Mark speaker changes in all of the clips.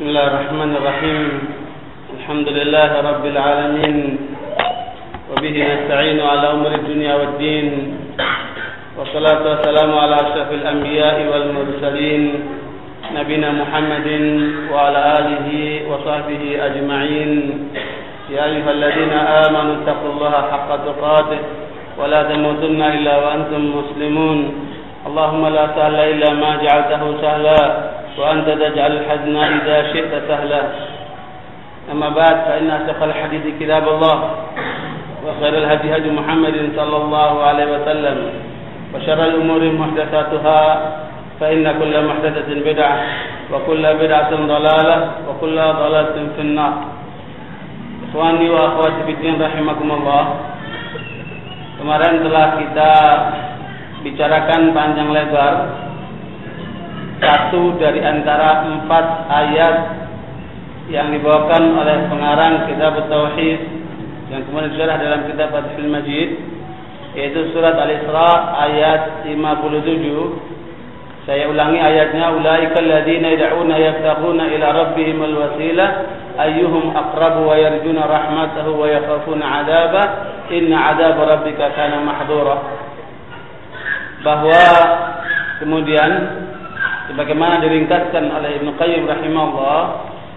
Speaker 1: بسم الله الرحمن الرحيم. الحمد لله رب العالمين. وبه نستعين على أمر الدنيا والدين. والصلاة والسلام على أشرف الأنبياء والمرسلين نبينا محمد وعلى آله وصحبه أجمعين. يا أيها الذين آمنوا اتقوا الله حق تقاته ولا تموتن إلا وأنتم مسلمون. اللهم لا سهل إلا ما جعلته سهلا. وأنت تجعل الحزن إذا شئت سهلا. أما بعد فإن أصدق الحديث كتاب الله وخير الهدي هدي محمد صلى الله عليه وسلم وشر الأمور محدثاتها فإن كل محدثة بدعة وكل بدعة ضلالة وكل ضلالة في النار. إخواني وأخواتي في الدين رحمكم الله Kemarin telah kita bicarakan panjang lebar satu dari antara empat ayat yang dibawakan oleh pengarang kitab Tauhid yang kemudian disyarah dalam kitab Fathul Majid yaitu surat Al-Isra ayat 57 saya ulangi ayatnya ulaikal ladzina yad'una yabtaghuna ila rabbihimul wasilah ayyuhum aqrabu wa yarjuna rahmatahu wa yakhafuna 'adaba. Inna 'adaba rabbika kana mahdura bahwa kemudian sebagaimana diringkaskan oleh Ibnu Qayyim rahimahullah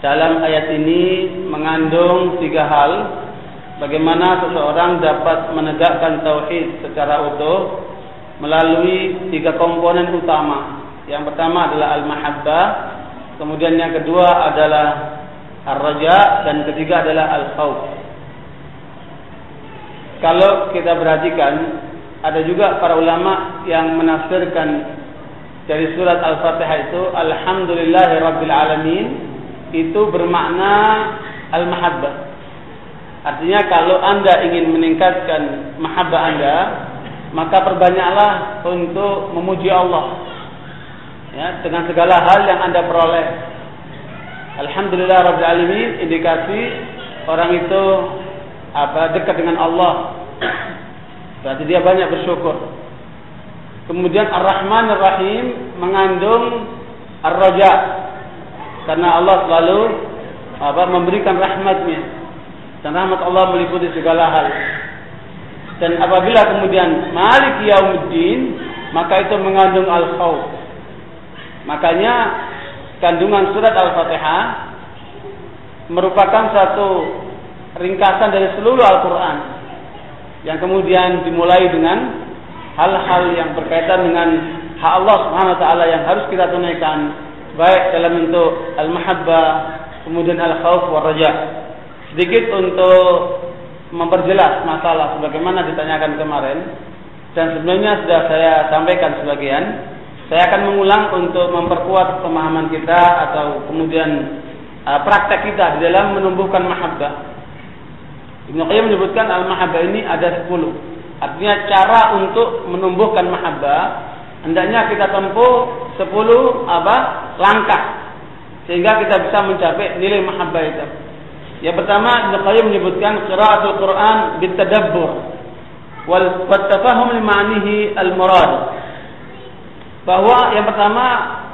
Speaker 1: dalam ayat ini mengandung tiga hal. Bagaimana seseorang dapat menegakkan tauhid secara utuh melalui tiga komponen utama. Yang pertama adalah al-mahabbah kemudian yang kedua adalah ar-raja dan ketiga adalah al-khauf kalau kita perhatikan ada juga para ulama yang menafsirkan dari surat Al-Fatihah itu Alhamdulillahi Rabbil Alamin itu bermakna Al-Mahabbah. Artinya kalau anda ingin meningkatkan mahabbah anda, maka perbanyaklah untuk memuji Allah. Ya, dengan segala hal yang anda peroleh. Alhamdulillah Rabbil Alamin indikasi orang itu apa dekat dengan Allah Berarti dia banyak bersyukur. Kemudian Ar-Rahman Ar-Rahim mengandung Ar-Raja. Karena Allah selalu apa memberikan rahmatnya. Dan rahmat Allah meliputi segala hal. Dan apabila kemudian Malik Yaumuddin, maka itu mengandung Al-Khawf. Makanya kandungan surat Al-Fatihah merupakan satu ringkasan dari seluruh Al-Quran yang kemudian dimulai dengan hal-hal yang berkaitan dengan hak Allah Subhanahu wa taala yang harus kita tunaikan baik dalam bentuk al-mahabbah kemudian al-khauf wa raja. Sedikit untuk memperjelas masalah sebagaimana ditanyakan kemarin dan sebenarnya sudah saya sampaikan sebagian. Saya akan mengulang untuk memperkuat pemahaman kita atau kemudian uh, praktek kita di dalam menumbuhkan mahabbah. Ibnu Qayyim menyebutkan al-mahabbah ini ada 10. Artinya cara untuk menumbuhkan mahabbah hendaknya kita tempuh 10 apa? langkah sehingga kita bisa mencapai nilai mahabbah itu. Yang pertama Ibnu Qayyim menyebutkan qiraatul Quran bitadabbur wal tafahum lima'anihi al-murad. Bahwa yang pertama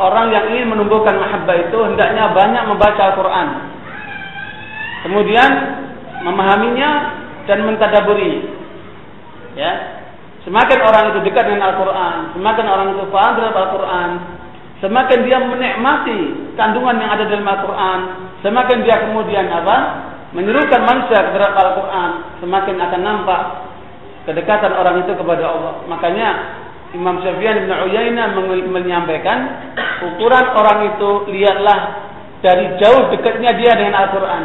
Speaker 1: orang yang ingin menumbuhkan mahabbah itu hendaknya banyak membaca Al-Quran. Kemudian memahaminya dan mentadaburi. Ya. Semakin orang itu dekat dengan Al-Qur'an, semakin orang itu paham terhadap Al-Qur'an, semakin dia menikmati kandungan yang ada dalam Al-Qur'an, semakin dia kemudian apa? menyerukan manusia terhadap Al-Qur'an, semakin akan nampak kedekatan orang itu kepada Allah. Makanya Imam Syafi'i bin Uyainah menyampaikan ukuran orang itu lihatlah dari jauh dekatnya dia dengan Al-Qur'an.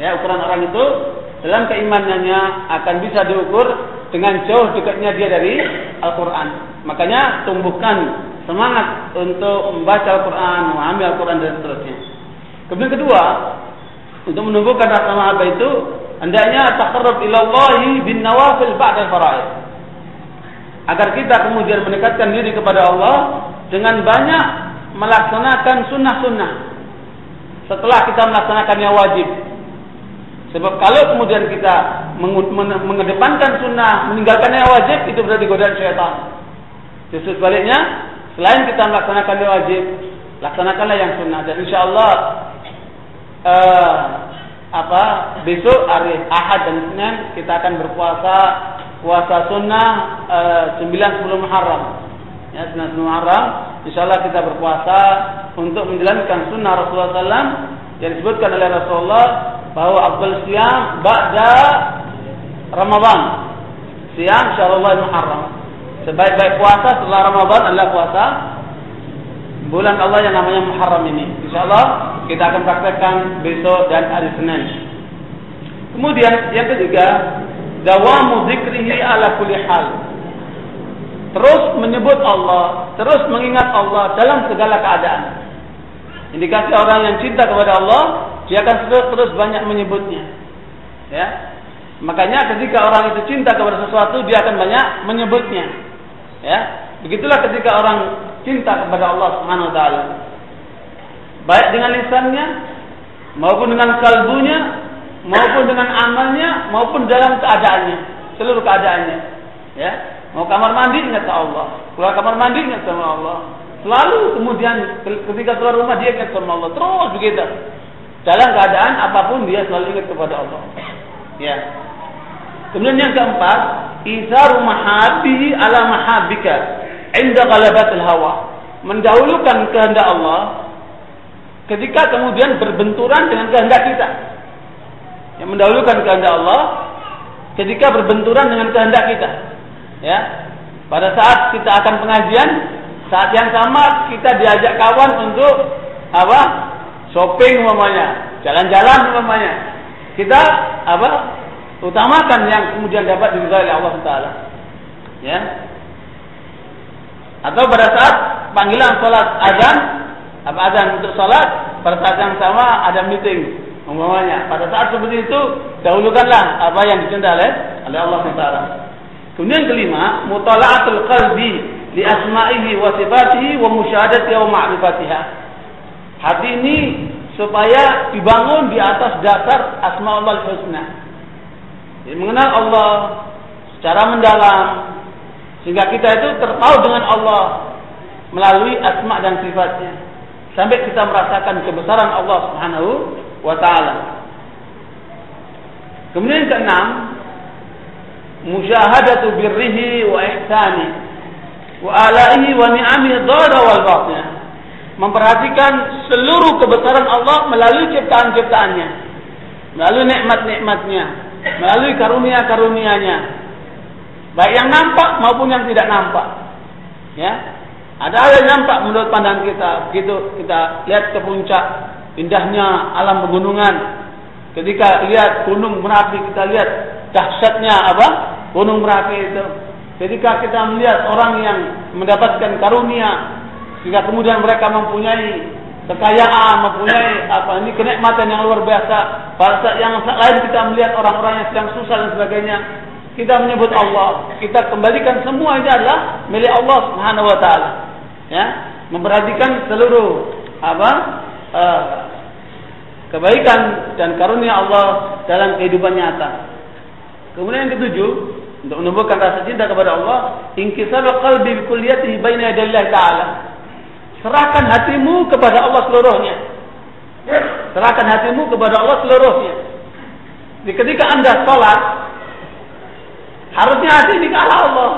Speaker 1: Ya, ukuran orang itu dalam keimanannya akan bisa diukur dengan jauh dekatnya dia dari Al-Quran. Makanya tumbuhkan semangat untuk membaca Al-Quran, memahami Al-Quran dan seterusnya. Kemudian kedua, untuk menumbuhkan rasa mahabbah itu hendaknya taqarrub ilallahi bin nawafil ba'da faraid. Agar kita kemudian mendekatkan diri kepada Allah dengan banyak melaksanakan sunnah-sunnah. Setelah kita melaksanakan yang wajib, Sebab kalau kemudian kita mengedepankan sunnah, meninggalkan yang wajib, itu berarti godaan syaitan. Justru sebaliknya, selain kita melaksanakan yang wajib, laksanakanlah yang sunnah. Dan insya Allah uh, apa besok hari Ahad dan Senin kita akan berpuasa puasa sunnah uh, 9 sebelum Muharram. Ya, 9 sebelum Muharram, insyaallah kita berpuasa untuk menjalankan sunnah Rasulullah SAW yang disebutkan oleh Rasulullah bahwa Abdul Siam ba'da Ramadan. Siam insyaallah Muharram. Sebaik-baik puasa setelah Ramadan adalah puasa bulan Allah yang namanya Muharram ini. Insyaallah kita akan praktekkan besok dan hari Senin. Kemudian yang ketiga, dawamu dzikrihi ala kulli hal. Terus menyebut Allah, terus mengingat Allah dalam segala keadaan. Indikasi orang yang cinta kepada Allah, dia akan terus, terus banyak menyebutnya. Ya. Makanya ketika orang itu cinta kepada sesuatu, dia akan banyak menyebutnya. Ya. Begitulah ketika orang cinta kepada Allah Subhanahu wa taala. Baik dengan lisannya maupun dengan kalbunya maupun dengan amalnya maupun dalam keadaannya, seluruh keadaannya. Ya. Mau kamar mandi ingat Allah, keluar kamar mandi ingat sama Allah. Selalu kemudian ketika keluar rumah dia ingat sama Allah. Terus begitu. Dalam keadaan apa pun dia selalu ingat kepada Allah. Ya. Kemudian yang keempat, isaru mahabbihi ala mahabbika inda ghalabatil hawa. Mendahulukan kehendak Allah ketika kemudian berbenturan dengan kehendak kita. Yang mendahulukan kehendak Allah ketika berbenturan dengan kehendak kita. Ya. Pada saat kita akan pengajian, saat yang sama kita diajak kawan untuk apa? Shopping umpamanya, jalan-jalan umpamanya. Kita apa? Utamakan yang kemudian dapat diridhai oleh Allah Taala. Ya, atau pada saat panggilan sholat azan, apa azan untuk sholat, pada saat yang sama ada meeting, umpamanya. Pada saat seperti itu, dahulukanlah apa yang dicinta oleh Allah Taala. Kemudian kelima, mutala'atul qalbi li asma'ihi wa sifatihi wa musyahadatihi wa ma'rifatiha. Hati ini supaya dibangun di atas dasar asma Allah husna. Jadi mengenal Allah secara mendalam, sehingga kita itu terpaut dengan Allah melalui asma dan sifatnya. Sampai kita merasakan kebesaran Allah Subhanahu wa taala. Kemudian keenam, musyahadatu birrihi wa ihsani wa alaihi wa ni'amihi dhahira wal batin. Memperhatikan seluruh kebesaran Allah melalui ciptaan-ciptaannya, melalui nikmat-nikmatnya, melalui karunia-karunianya, Baik yang nampak maupun yang tidak nampak. Ya. Ada hal yang nampak menurut pandangan kita. Begitu kita lihat ke puncak indahnya alam pegunungan. Ketika lihat gunung Merapi, kita lihat dahsyatnya apa? Gunung Merapi itu. Ketika kita melihat orang yang mendapatkan karunia sehingga kemudian mereka mempunyai kekayaan, mempunyai apa ini kenikmatan yang luar biasa. Pada saat yang lain kita melihat orang-orang yang sedang susah dan sebagainya, kita menyebut Allah, kita kembalikan semua ini adalah milik Allah Subhanahu wa taala. Ya, memperhatikan seluruh apa? Uh, kebaikan dan karunia Allah dalam kehidupan nyata. Kemudian yang ketujuh, untuk menumbuhkan rasa cinta kepada Allah, inkisar qalbi bi kulliyatihi baina yadayillah taala. Serahkan hatimu kepada Allah seluruhnya. Serahkan hatimu kepada Allah seluruhnya. Jadi ketika Anda sholat, Harusnya hati ini kalah Allah.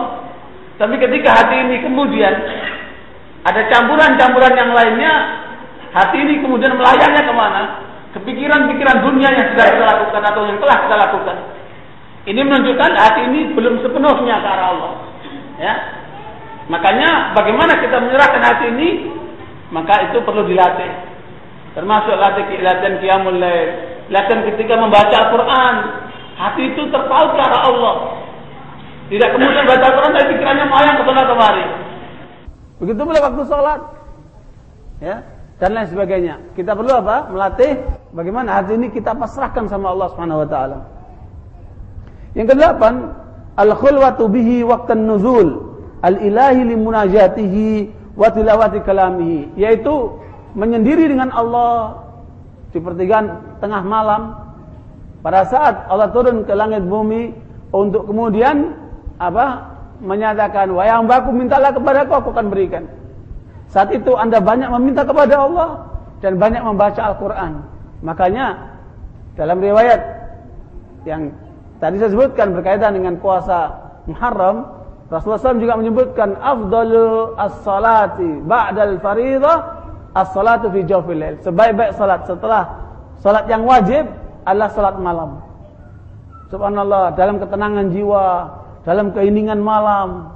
Speaker 1: Tapi ketika hati ini kemudian ada campuran-campuran yang lainnya, hati ini kemudian melayangnya ke mana? Kepikiran-pikiran dunia yang sudah kita lakukan atau yang telah kita lakukan. Ini menunjukkan hati ini belum sepenuhnya ke arah Allah. Ya. Makanya bagaimana kita menyerahkan hati ini? Maka itu perlu dilatih. Termasuk latih latihan qiyamul lail, latihan ketika membaca Al-Qur'an. Hati itu terpaut ke arah Allah. Tidak kemudian baca Quran tapi pikirannya melayang ke sana kemari. Begitu pula waktu sholat. Ya, dan lain sebagainya. Kita perlu apa? Melatih bagaimana hati ini kita pasrahkan sama Allah Subhanahu wa taala. Yang kedelapan, al-khulwatu bihi waqtan nuzul, al-ilahi li munajatihi wa tilawati kalamihi, yaitu menyendiri dengan Allah di pertigaan tengah malam pada saat Allah turun ke langit bumi untuk kemudian apa menyatakan wayang baku mintalah kepada aku aku akan berikan. Saat itu Anda banyak meminta kepada Allah dan banyak membaca Al-Qur'an. Makanya dalam riwayat yang tadi saya sebutkan berkaitan dengan puasa Muharram, Rasulullah SAW juga menyebutkan afdalu as-salati ba'dal faridah as-salatu fi jawfil lail. Sebaik-baik salat setelah salat yang wajib adalah salat malam. Subhanallah, dalam ketenangan jiwa, dalam keiningan malam.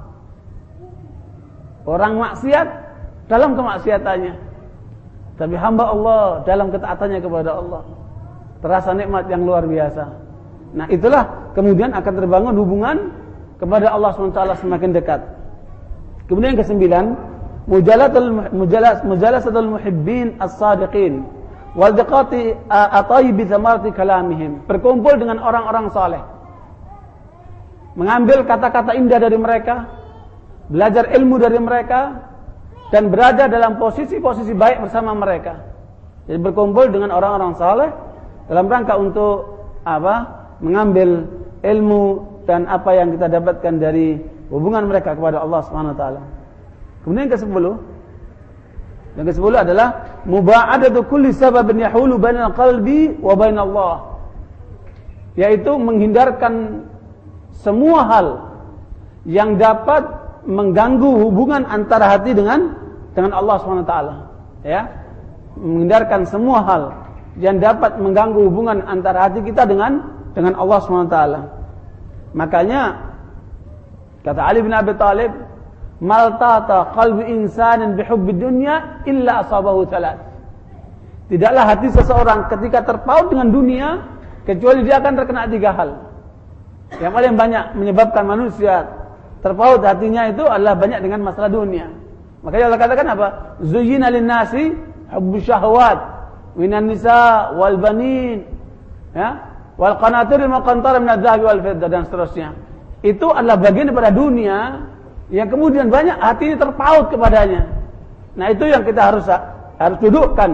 Speaker 1: Orang maksiat dalam kemaksiatannya. Tapi hamba Allah dalam ketaatannya kepada Allah. Terasa nikmat yang luar biasa. Nah itulah kemudian akan terbangun hubungan kepada Allah SWT semakin dekat. Kemudian yang kesembilan, mujalatul mujalas mujalasatul muhibbin as-sadiqin wal diqati atayyibi thamarati kalamihim. Berkumpul dengan orang-orang saleh. Mengambil kata-kata indah dari mereka, belajar ilmu dari mereka dan berada dalam posisi-posisi baik bersama mereka. Jadi berkumpul dengan orang-orang saleh dalam rangka untuk apa? mengambil ilmu dan apa yang kita dapatkan dari hubungan mereka kepada Allah Subhanahu wa. Kemudian yang ke-10 yang ke-10 adalah muba'adatu kulli sababin yahulu bainal qalbi wa bainallah. Yaitu menghindarkan semua hal yang dapat mengganggu hubungan antara hati dengan dengan Allah SWT. Ya, menghindarkan semua hal yang dapat mengganggu hubungan antara hati kita dengan dengan Allah SWT. Makanya kata Ali bin Abi Talib, "Maltata qalbi insanin bihubbi dunya illa asabahu thalath." Tidaklah hati seseorang ketika terpaut dengan dunia kecuali dia akan terkena tiga hal. Yang paling banyak menyebabkan manusia terpaut hatinya itu adalah banyak dengan masalah dunia. Makanya Allah katakan apa? Zuyyina lin-nasi hubbu minan nisa wal banin. Ya, wal qanatir muqantar min adz-dzahabi wal fiddah dan seterusnya. Itu adalah bagian daripada dunia yang kemudian banyak hati ini terpaut kepadanya. Nah, itu yang kita harus harus dudukkan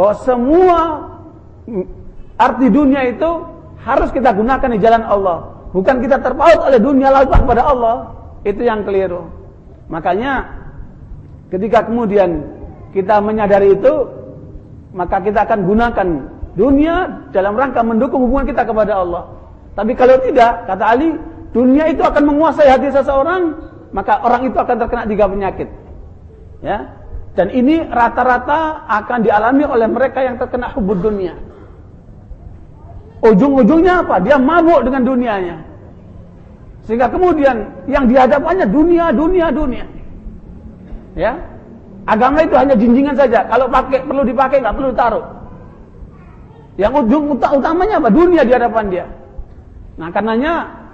Speaker 1: bahwa semua arti dunia itu harus kita gunakan di jalan Allah. Bukan kita terpaut oleh dunia lalu kepada Allah. Itu yang keliru. Makanya ketika kemudian kita menyadari itu, maka kita akan gunakan dunia dalam rangka mendukung hubungan kita kepada Allah. Tapi kalau tidak, kata Ali, dunia itu akan menguasai hati seseorang, maka orang itu akan terkena tiga penyakit. Ya. Dan ini rata-rata akan dialami oleh mereka yang terkena hubud dunia. Ujung-ujungnya apa? Dia mabuk dengan dunianya. Sehingga kemudian yang dihadapannya dunia, dunia, dunia. Ya. Agama itu hanya jinjingan saja. Kalau pakai perlu dipakai, nggak perlu taruh. Yang ujung utamanya apa? Dunia di hadapan dia. Nah, karenanya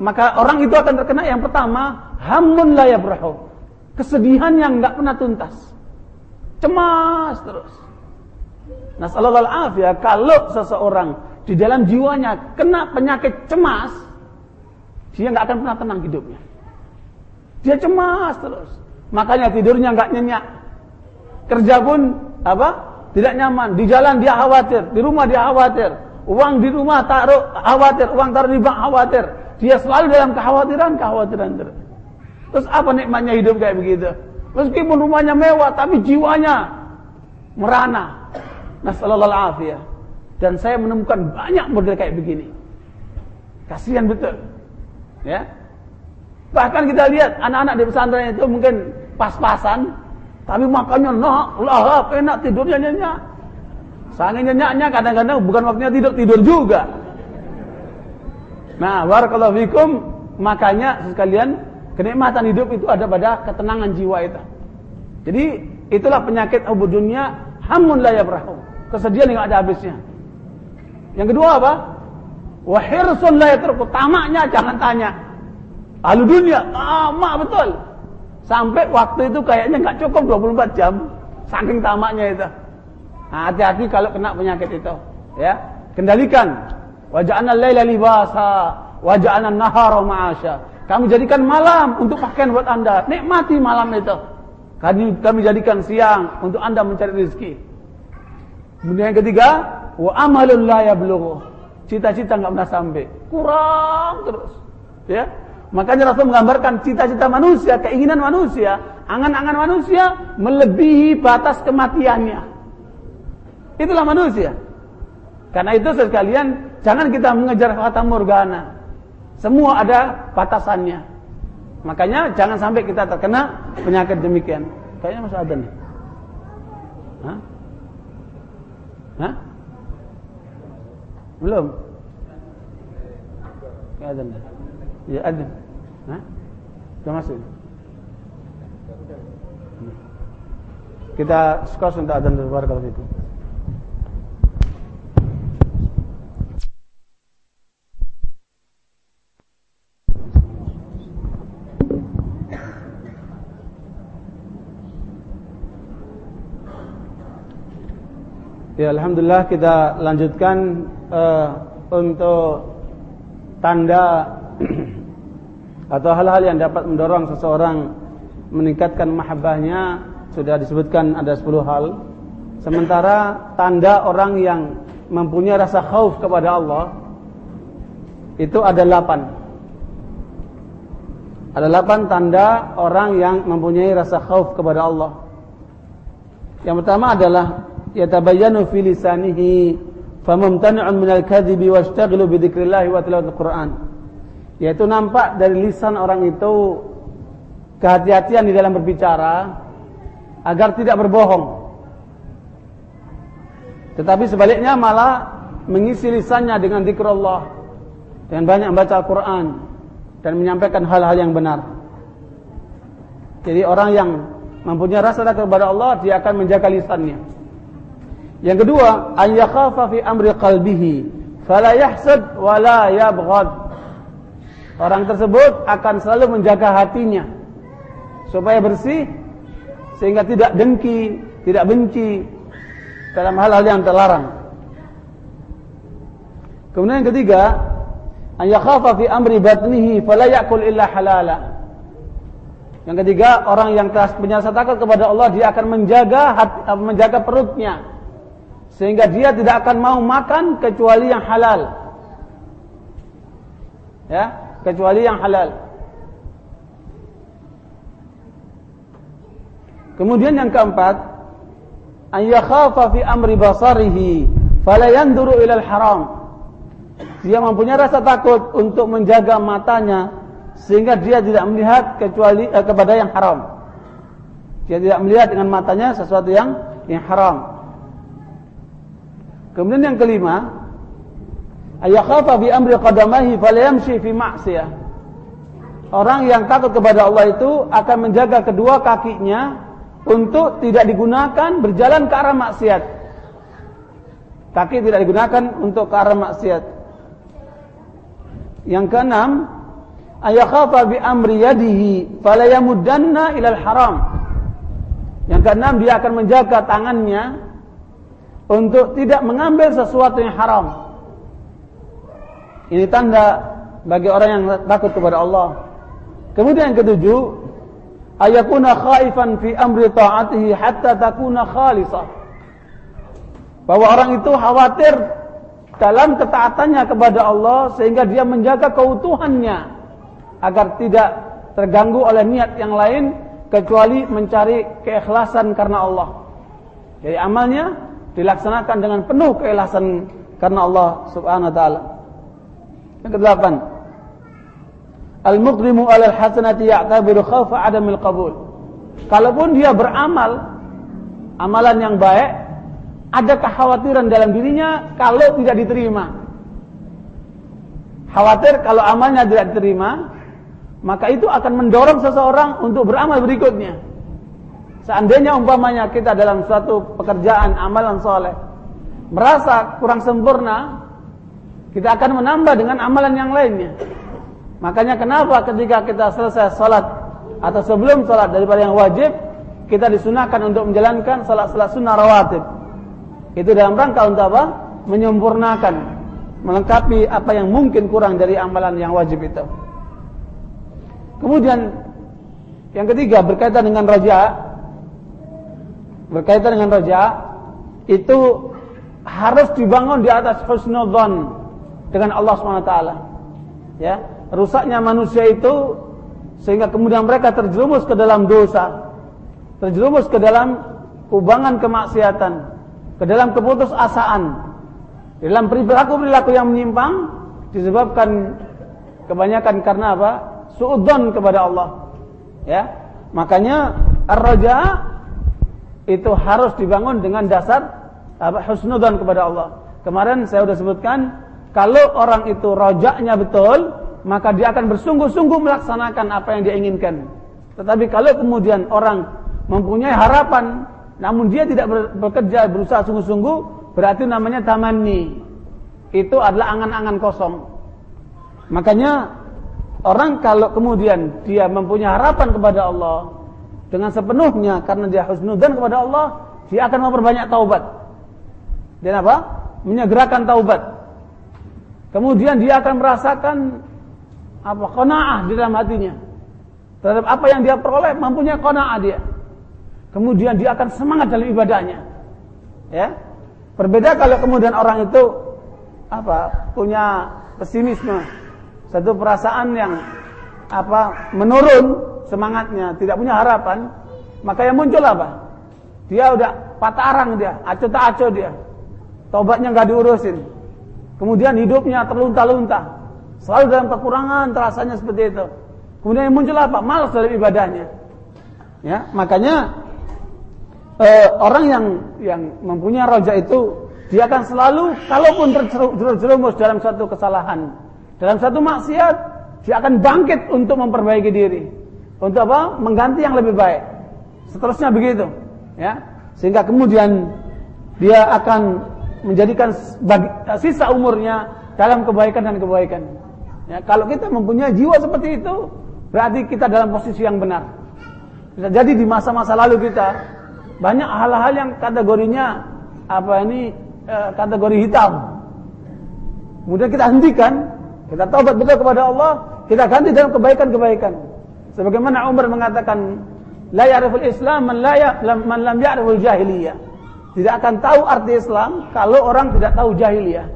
Speaker 1: maka orang itu akan terkena yang pertama, hamun la yabrahu. Kesedihan yang enggak pernah tuntas. Cemas terus. Nah, sallallahu ya kalau seseorang di dalam jiwanya kena penyakit cemas, dia enggak akan pernah tenang hidupnya. Dia cemas terus. Makanya tidurnya enggak nyenyak. Kerja pun apa? Tidak nyaman, di jalan dia khawatir, di rumah dia khawatir, uang di rumah taruh khawatir, uang taruh di bank khawatir. Dia selalu dalam kekhawatiran, kekhawatiran terus. Terus apa nikmatnya hidup kayak begitu? Meskipun rumahnya mewah, tapi jiwanya merana. Nasallallahu alaihi Dan saya menemukan banyak model kayak begini. Kasihan betul. Ya. Bahkan kita lihat anak-anak di pesantren itu mungkin pas-pasan tapi makannya nak, lahap, enak tidurnya nyenyak. Sangat nyenyaknya kadang-kadang bukan waktunya tidur, tidur juga. Nah, barakallahu fikum, makanya sekalian kenikmatan hidup itu ada pada ketenangan jiwa itu. Jadi itulah penyakit abu dunia hamun la yabrahu. Kesedihan yang ada habisnya. Yang kedua apa? Wahirsun la yatruku. Tamaknya jangan tanya. Ahlu dunia, tamak betul. Sampai waktu itu kayaknya nggak cukup 24 jam. Saking tamaknya itu. Nah, hati-hati kalau kena penyakit itu. Ya, kendalikan. Waja'alna laila libasa, waja'alna nahara ma'asya. Kami jadikan malam untuk pakaian buat Anda. Nikmati malam itu. Kami, kami jadikan siang untuk Anda mencari rezeki. Kemudian yang ketiga, wa amalun la. Cita-cita enggak pernah sampai. Kurang terus. Ya, Makanya Rasul menggambarkan cita-cita manusia, keinginan manusia, angan-angan manusia melebihi batas kematiannya. Itulah manusia. Karena itu sekalian jangan kita mengejar fata morgana. Semua ada batasannya. Makanya jangan sampai kita terkena penyakit demikian. Kayaknya masih ada nih. Hah? Hah? Belum? Ya ada. Ya ada. Sudah masuk. Kita skos untuk adzan kalau itu. Ya Alhamdulillah kita lanjutkan uh, untuk tanda atau hal-hal yang dapat mendorong seseorang meningkatkan mahabbahnya sudah disebutkan ada 10 hal. Sementara tanda orang yang mempunyai rasa khauf kepada Allah itu ada 8. Ada 8 tanda orang yang mempunyai rasa khauf kepada Allah. Yang pertama adalah yatabayyanu fi lisanihi famumtani'un minal kadhibi washtaghilu bi dzikrillah wa tilawatil Qur'an. Yaitu nampak dari lisan orang itu kehati-hatian di dalam berbicara agar tidak berbohong. Tetapi sebaliknya malah mengisi lisannya dengan zikir Allah dengan banyak membaca Al-Qur'an dan menyampaikan hal-hal yang benar. Jadi orang yang mempunyai rasa takut kepada Allah dia akan menjaga lisannya. Yang kedua, an yakhafa fi amri qalbihi fala yahsad wa yabghad. Orang tersebut akan selalu menjaga hatinya supaya bersih sehingga tidak dengki, tidak benci dalam hal-hal yang terlarang. Kemudian yang ketiga, an yakhafa fi amri batnihi fala ya'kul illa halala. Yang ketiga, orang yang telah punya takut kepada Allah, dia akan menjaga hati, menjaga perutnya sehingga dia tidak akan mau makan kecuali yang halal. Ya, kecuali yang halal. Kemudian yang keempat, an yakhafa fi amri basarihi fala yanduru ila haram Dia mempunyai rasa takut untuk menjaga matanya sehingga dia tidak melihat kecuali eh, kepada yang haram. Dia tidak melihat dengan matanya sesuatu yang yang haram. Kemudian yang kelima, ayakhafa bi amri qadamahi falayamshi fi ma'siyah. Orang yang takut kepada Allah itu akan menjaga kedua kakinya untuk tidak digunakan berjalan ke arah maksiat. Kaki tidak digunakan untuk ke arah maksiat. Yang keenam, ayakhafa bi amri yadihi falayamuddanna ilal haram. Yang keenam dia akan menjaga tangannya untuk tidak mengambil sesuatu yang haram. Ini tanda bagi orang yang takut kepada Allah. Kemudian yang ketujuh, ayakuna khaifan fi amri ta'atihi hatta takuna khalisah. Bahwa orang itu khawatir dalam ketaatannya kepada Allah sehingga dia menjaga keutuhannya agar tidak terganggu oleh niat yang lain kecuali mencari keikhlasan karena Allah. Jadi amalnya dilaksanakan dengan penuh keikhlasan karena Allah Subhanahu wa taala. Yang kedelapan, al-muqrimu 'ala al-hasanati ya'tabiru khawfa 'adamil qabul. Kalaupun dia beramal amalan yang baik, ada kekhawatiran dalam dirinya kalau tidak diterima. Khawatir kalau amalnya tidak diterima, maka itu akan mendorong seseorang untuk beramal berikutnya. Seandainya umpamanya kita dalam suatu pekerjaan amalan soleh merasa kurang sempurna, kita akan menambah dengan amalan yang lainnya. Makanya kenapa ketika kita selesai sholat atau sebelum sholat daripada yang wajib, kita disunahkan untuk menjalankan sholat-sholat sunnah rawatib. Itu dalam rangka untuk apa? Menyempurnakan, melengkapi apa yang mungkin kurang dari amalan yang wajib itu. Kemudian yang ketiga berkaitan dengan raja berkaitan dengan raja itu harus dibangun di atas husnudzon dengan Allah SWT. Ya, rusaknya manusia itu sehingga kemudian mereka terjerumus ke dalam dosa, terjerumus ke dalam kubangan kemaksiatan, ke dalam keputusasaan. Dalam perilaku-perilaku yang menyimpang disebabkan kebanyakan karena apa? Suudzon kepada Allah. Ya. Makanya ar-raja itu harus dibangun dengan dasar apa? Husnudzon kepada Allah. Kemarin saya sudah sebutkan kalau orang itu rojaknya betul, maka dia akan bersungguh-sungguh melaksanakan apa yang dia inginkan. Tetapi kalau kemudian orang mempunyai harapan, namun dia tidak bekerja berusaha sungguh-sungguh, berarti namanya tamanni. Itu adalah angan-angan kosong. Makanya orang kalau kemudian dia mempunyai harapan kepada Allah dengan sepenuhnya karena dia husnudzan kepada Allah, dia akan memperbanyak taubat. Dan apa? Menyegerakan taubat. Kemudian dia akan merasakan apa? Qanaah di dalam hatinya. Terhadap apa yang dia peroleh mampunya qanaah dia. Kemudian dia akan semangat dalam ibadahnya. Ya? Berbeda kalau kemudian orang itu apa punya pesimisme. Satu perasaan yang apa menurun semangatnya tidak punya harapan maka yang muncul apa? Dia udah patah arang dia aco tak aco dia. Tobatnya nggak diurusin kemudian hidupnya terlunta-lunta Selalu dalam kekurangan terasanya seperti itu. Kemudian yang muncul apa? Malas dalam ibadahnya. Ya, makanya eh, orang yang yang mempunyai roja itu dia akan selalu kalaupun terjerumus dalam satu kesalahan, dalam satu maksiat, dia akan bangkit untuk memperbaiki diri. Untuk apa? Mengganti yang lebih baik. Seterusnya begitu, ya. Sehingga kemudian dia akan menjadikan sisa umurnya dalam kebaikan dan kebaikan. Ya, kalau kita mempunyai jiwa seperti itu, berarti kita dalam posisi yang benar. Bisa jadi di masa-masa lalu kita banyak hal-hal yang kategorinya apa ini e, kategori hitam. Kemudian kita hentikan, kita taubat betul kepada Allah, kita ganti dalam kebaikan-kebaikan. Sebagaimana Umar mengatakan, la ya'riful Islam man la ya, man lam ya'riful jahiliyah. Tidak akan tahu arti Islam kalau orang tidak tahu jahiliyah.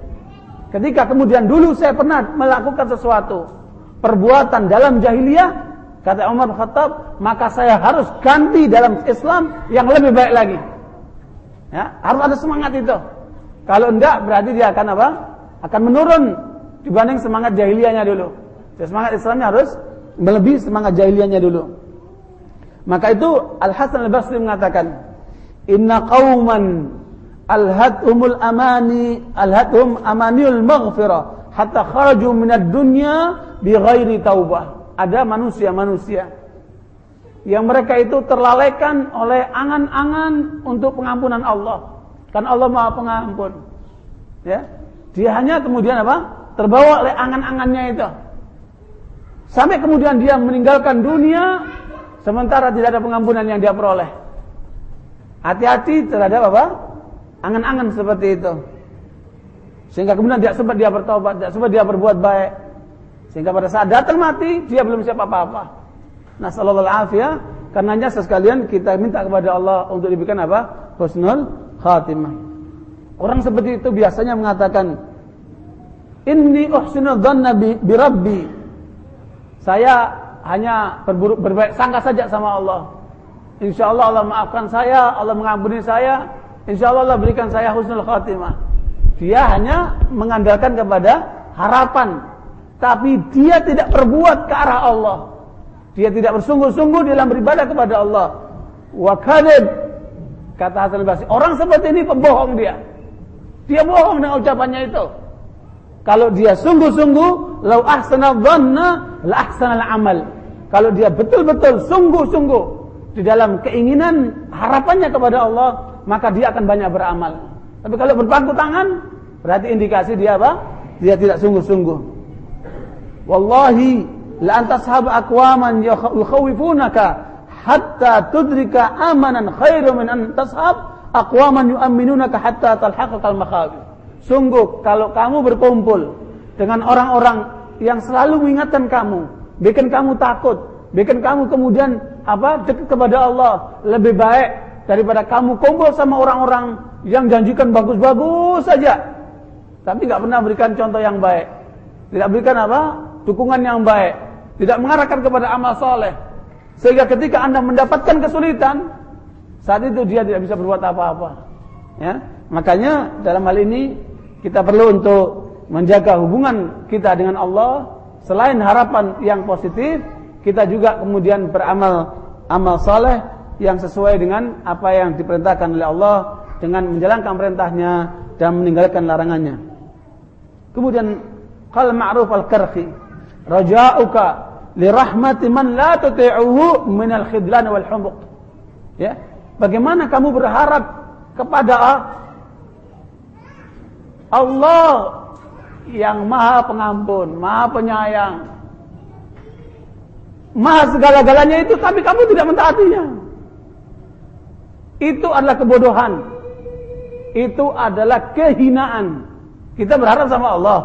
Speaker 1: Ketika kemudian dulu saya pernah melakukan sesuatu perbuatan dalam jahiliyah, kata Umar Khattab, maka saya harus ganti dalam Islam yang lebih baik lagi. Ya, harus ada semangat itu. Kalau enggak berarti dia akan apa? Akan menurun dibanding semangat jahiliyahnya dulu. Jadi semangat Islamnya harus melebihi semangat jahiliyahnya dulu. Maka itu Al Hasan Al Basri mengatakan, Inna qauman alhathumul amani alhathum amaniul maghfirah hatta kharaju minad dunya bighairi taubah. Ada manusia-manusia yang mereka itu terlalaikan oleh angan-angan untuk pengampunan Allah. Kan Allah Maha Pengampun ya. Dia hanya kemudian apa? Terbawa oleh angan-angannya itu. Sampai kemudian dia meninggalkan dunia sementara tidak ada pengampunan yang dia peroleh hati-hati terhadap apa Angan-angan seperti itu. Sehingga kemudian tidak sempat dia bertobat, tidak sempat dia berbuat baik. Sehingga pada saat datang mati, dia belum siap apa-apa. Nah, sallallahu afiyah, karenanya sekalian kita minta kepada Allah untuk diberikan apa? Husnul khatimah. Orang seperti itu biasanya mengatakan, Inni uhsinu dhanna bi, bi rabbi. Saya hanya berburuk berbaik sangka saja sama Allah. Insya Allah maafkan saya, Allah mengampuni saya, Insya Allah berikan saya husnul khatimah. Dia hanya mengandalkan kepada harapan. Tapi dia tidak berbuat ke arah Allah. Dia tidak bersungguh-sungguh dalam beribadah kepada Allah. Wa. Kata Hasan al-Basri. Orang seperti ini pembohong dia. Dia bohong dengan ucapannya itu. Kalau dia sungguh-sungguh. Lau ahsana dhanna la ahsana amal. Kalau dia betul-betul sungguh-sungguh. Di dalam keinginan harapannya kepada Allah maka dia akan banyak beramal. Tapi kalau berpangku tangan, berarti indikasi dia apa? Dia tidak sungguh-sungguh. Wallahi la antashab aqwaman yukhawifunaka hatta tudrika amanan khairu min an tashab aqwaman yu'minunaka hatta talhaqakal makhawif. Sungguh kalau kamu berkumpul dengan orang-orang yang selalu mengingatkan kamu, bikin kamu takut, bikin kamu kemudian apa dekat kepada Allah. Lebih baik daripada kamu kumpul sama orang-orang yang janjikan bagus-bagus saja. Tapi nggak pernah berikan contoh yang baik. Tidak berikan apa dukungan yang baik. Tidak mengarahkan kepada amal soleh. Sehingga ketika anda mendapatkan kesulitan saat itu dia tidak bisa berbuat apa-apa. Ya? Makanya dalam hal ini kita perlu untuk menjaga hubungan kita dengan Allah selain harapan yang positif kita juga kemudian beramal amal saleh yang sesuai dengan apa yang diperintahkan oleh Allah dengan menjalankan perintahnya dan meninggalkan larangannya. Kemudian qal ma'ruf al-karhi raja'uka li rahmati man la tuti'uhu min al-khidlan wal humuq. Ya. Bagaimana kamu berharap kepada Allah yang maha pengampun, maha penyayang, maha segala-galanya itu tapi kamu tidak mentaatinya. Itu adalah kebodohan. Itu adalah kehinaan. Kita berharap sama Allah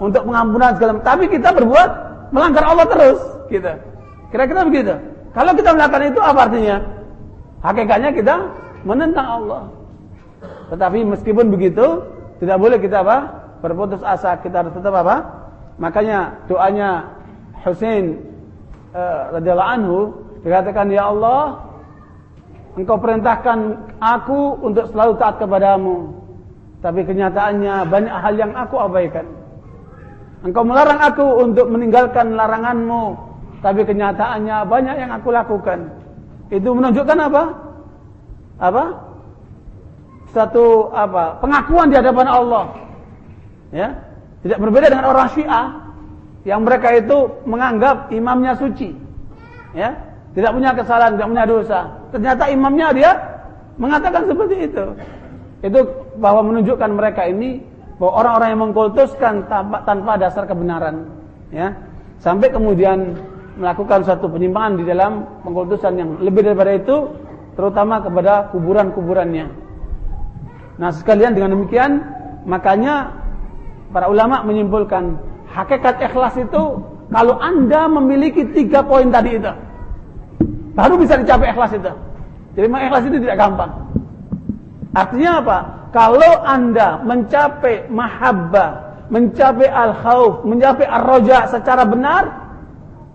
Speaker 1: untuk pengampunan segala tapi kita berbuat melanggar Allah terus kita. Kira-kira begitu. Kalau kita melakukan itu apa artinya? Hakikatnya kita menentang Allah. Tetapi meskipun begitu, tidak boleh kita apa? Berputus asa, kita harus tetap apa? Makanya doanya Husain uh, radhiyallahu anhu dikatakan ya Allah, Engkau perintahkan aku untuk selalu taat kepadamu. Tapi kenyataannya banyak hal yang aku abaikan. Engkau melarang aku untuk meninggalkan laranganmu. Tapi kenyataannya banyak yang aku lakukan. Itu menunjukkan apa? Apa? Satu apa? Pengakuan di hadapan Allah. Ya. Tidak berbeda dengan orang Syiah yang mereka itu menganggap imamnya suci. Ya. Tidak punya kesalahan, tidak punya dosa. Ternyata imamnya dia mengatakan seperti itu. Itu bahwa menunjukkan mereka ini bahwa orang-orang yang mengkultuskan tanpa, tanpa dasar kebenaran, ya. Sampai kemudian melakukan suatu penyimpangan di dalam pengkultusan yang lebih daripada itu, terutama kepada kuburan-kuburannya. Nah, sekalian dengan demikian, makanya para ulama menyimpulkan hakikat ikhlas itu kalau Anda memiliki tiga poin tadi itu, baru bisa dicapai ikhlas itu. Jadi memang ikhlas itu tidak gampang. Artinya apa? Kalau Anda mencapai mahabbah, mencapai al-khauf, mencapai ar-roja secara benar,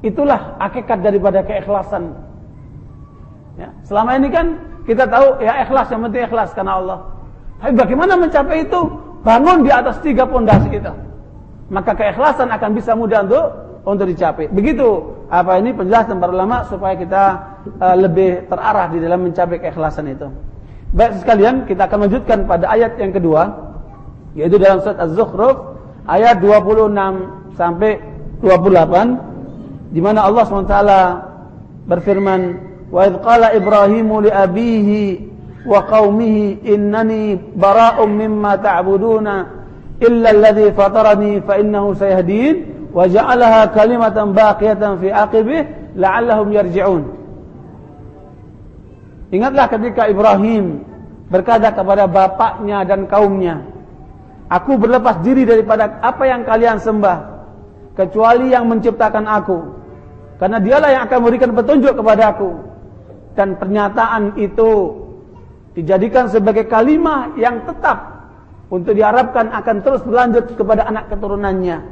Speaker 1: itulah hakikat daripada keikhlasan. Ya, selama ini kan kita tahu ya ikhlas yang penting ikhlas karena Allah. Tapi bagaimana mencapai itu? Bangun di atas tiga pondasi itu. Maka keikhlasan akan bisa mudah untuk untuk dicapai. Begitu apa ini penjelasan para ulama supaya kita uh, lebih terarah di dalam mencapai keikhlasan itu. Baik sekalian, kita akan lanjutkan pada ayat yang kedua yaitu dalam surat Az-Zukhruf ayat 26 sampai 28 di mana Allah SWT berfirman wa idh qala ibrahimu li abihi wa qaumihi innani bara'um mimma ta'buduna illa alladhi fatarani fa innahu sayahdin wa ja'alaha kalimatan baqiyatan fi aqibih Ingatlah ketika Ibrahim berkata kepada bapaknya dan kaumnya, Aku berlepas diri daripada apa yang kalian sembah, kecuali yang menciptakan aku. Karena dialah yang akan memberikan petunjuk kepada aku. Dan pernyataan itu dijadikan sebagai kalimat yang tetap untuk diharapkan akan terus berlanjut kepada anak keturunannya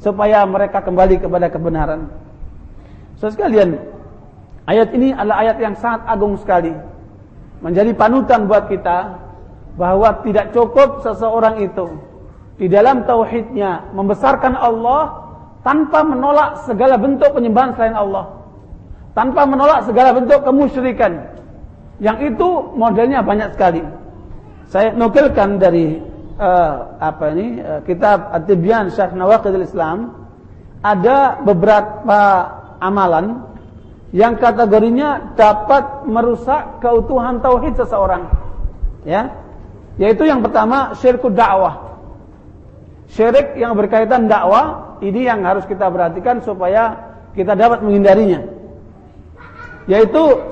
Speaker 1: supaya mereka kembali kepada kebenaran. So sekalian, Ayat ini adalah ayat yang sangat agung sekali. Menjadi panutan buat kita bahwa tidak cukup seseorang itu di dalam tauhidnya membesarkan Allah tanpa menolak segala bentuk penyembahan selain Allah. Tanpa menolak segala bentuk kemusyrikan. Yang itu modelnya banyak sekali. Saya nukilkan dari uh, apa ini uh, kitab At-Tibyan Syarh Nawaqidil Islam ada beberapa amalan yang kategorinya dapat merusak keutuhan tauhid seseorang. Ya. Yaitu yang pertama syirku dakwah. Syirik yang berkaitan dakwah ini yang harus kita perhatikan supaya kita dapat menghindarinya. Yaitu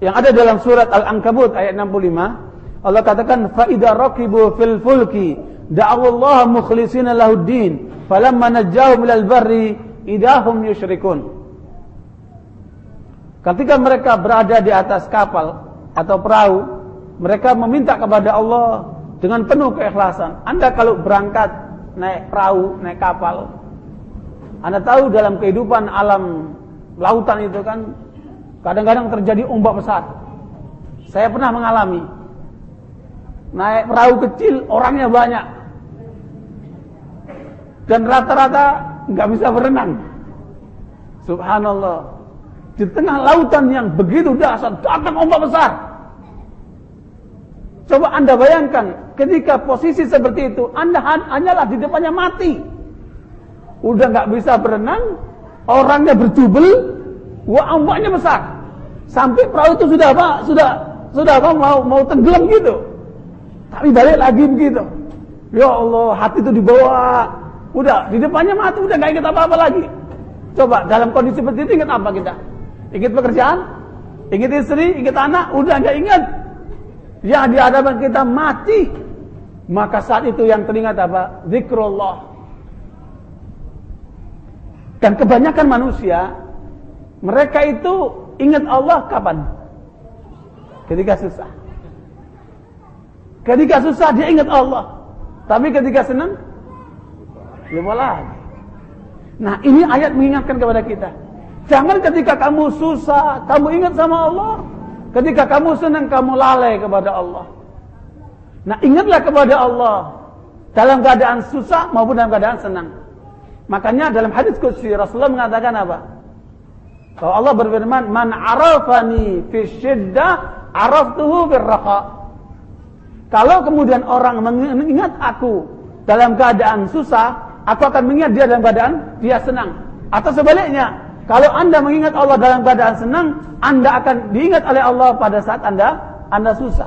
Speaker 1: yang ada dalam surat Al-Ankabut ayat 65 Allah katakan fa idza raqibu fil fulki da'awallaha mukhlishina lahuddin falamma najjahum ilal barri idahum yusyrikun Ketika mereka berada di atas kapal atau perahu, mereka meminta kepada Allah dengan penuh keikhlasan. Anda kalau berangkat naik perahu, naik kapal, Anda tahu dalam kehidupan alam lautan itu kan kadang-kadang terjadi ombak besar. Saya pernah mengalami. Naik perahu kecil, orangnya banyak. Dan rata-rata nggak bisa berenang. Subhanallah. Di tengah lautan yang begitu dahsyat, datang ombak besar. Coba anda bayangkan, ketika posisi seperti itu, anda hanyalah di depannya mati. Udah nggak bisa berenang, orangnya berjubel, wah ombaknya besar. Sampai perahu itu sudah apa? Sudah sudah apa? Mau mau tenggelam gitu. Tapi balik lagi begitu. Ya Allah, hati itu dibawa. Udah di depannya mati, udah nggak ingat apa-apa lagi. Coba dalam kondisi seperti itu ingat apa kita? Ingat pekerjaan? Ingat istri? Ingat anak? Udah nggak ingat. Yang di hadapan kita mati. Maka saat itu yang teringat apa? Zikrullah. Dan kebanyakan manusia mereka itu ingat Allah kapan? Ketika susah. Ketika susah dia ingat Allah. Tapi ketika senang lupa lagi. Nah, ini ayat mengingatkan kepada kita. Jangan ketika kamu susah, kamu ingat sama Allah. Ketika kamu senang, kamu lalai kepada Allah. Nah, ingatlah kepada Allah. Dalam keadaan susah maupun dalam keadaan senang. Makanya dalam hadis qudsi Rasulullah mengatakan apa? Kalau Allah berfirman, "Man arafani fi syiddah, araftuhu fir raqa." Kalau kemudian orang mengingat aku dalam keadaan susah, aku akan mengingat dia dalam keadaan dia senang. Atau sebaliknya, kalau Anda mengingat Allah dalam keadaan senang, Anda akan diingat oleh Allah pada saat Anda Anda susah.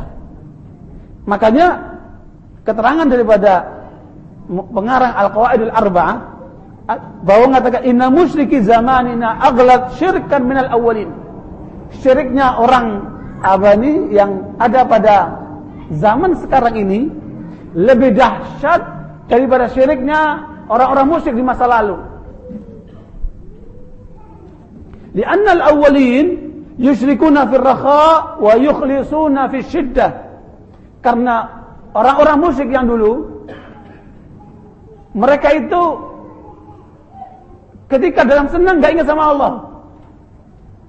Speaker 1: Makanya keterangan daripada pengarang Al-Qawaidul Arba'ah bahwa mengatakan inna musyriki zamanina aghlad syirkan minal awalin. Syiriknya orang apa ini yang ada pada zaman sekarang ini lebih dahsyat daripada syiriknya orang-orang musyrik di masa lalu. Lianna al-awwalin yusyrikuna fil rakha wa yukhlisuna fil syiddah. Karena orang-orang musyrik yang dulu mereka itu Ketika dalam senang gak ingat sama Allah.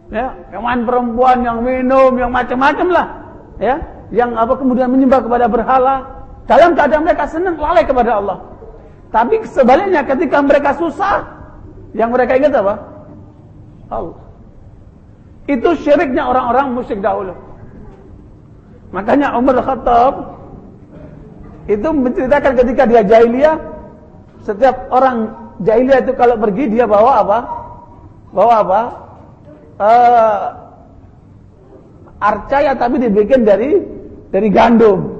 Speaker 1: Ya, yang main perempuan, yang minum, yang macam-macam lah. Ya, yang apa kemudian menyembah kepada berhala. Dalam keadaan mereka senang lalai kepada Allah. Tapi sebaliknya ketika mereka susah, yang mereka ingat apa? Allah. Itu syiriknya orang-orang musyrik dahulu. Makanya Umar Khattab itu menceritakan ketika dia jahiliyah, setiap orang jahiliyah itu kalau pergi dia bawa apa? Bawa apa? Uh, arcaya tapi dibikin dari dari gandum.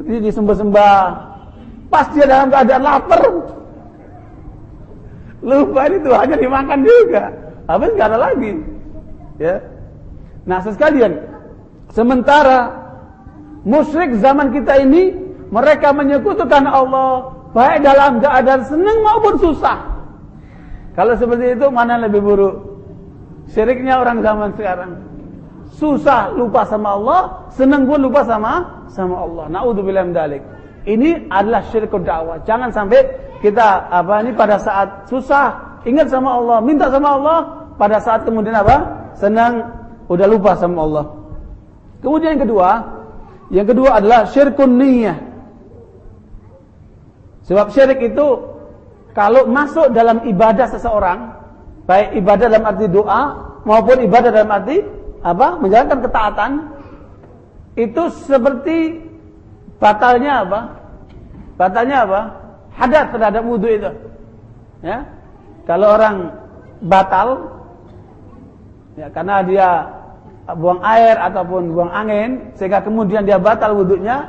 Speaker 1: Jadi disembah-sembah. Pas dia dalam keadaan lapar. Lupa itu hanya dimakan juga. Habis nggak ada lagi. Ya. Nah, sekalian, sementara musyrik zaman kita ini mereka menyekutukan Allah Baik dalam keadaan senang maupun susah. Kalau seperti itu mana lebih buruk? Syiriknya orang zaman sekarang. Susah lupa sama Allah, senang pun lupa sama sama Allah. Nauzubillah dalik. Ini adalah syirik dakwah. Jangan sampai kita apa ini pada saat susah ingat sama Allah, minta sama Allah, pada saat kemudian apa? Senang udah lupa sama Allah. Kemudian yang kedua, yang kedua adalah syirkun niyyah. Sebab syirik itu kalau masuk dalam ibadah seseorang, baik ibadah dalam arti doa maupun ibadah dalam arti apa? menjalankan ketaatan, itu seperti batalnya apa? Batalnya apa? Hadat terhadap wudhu itu. Ya. Kalau orang batal ya karena dia buang air ataupun buang angin sehingga kemudian dia batal wudhunya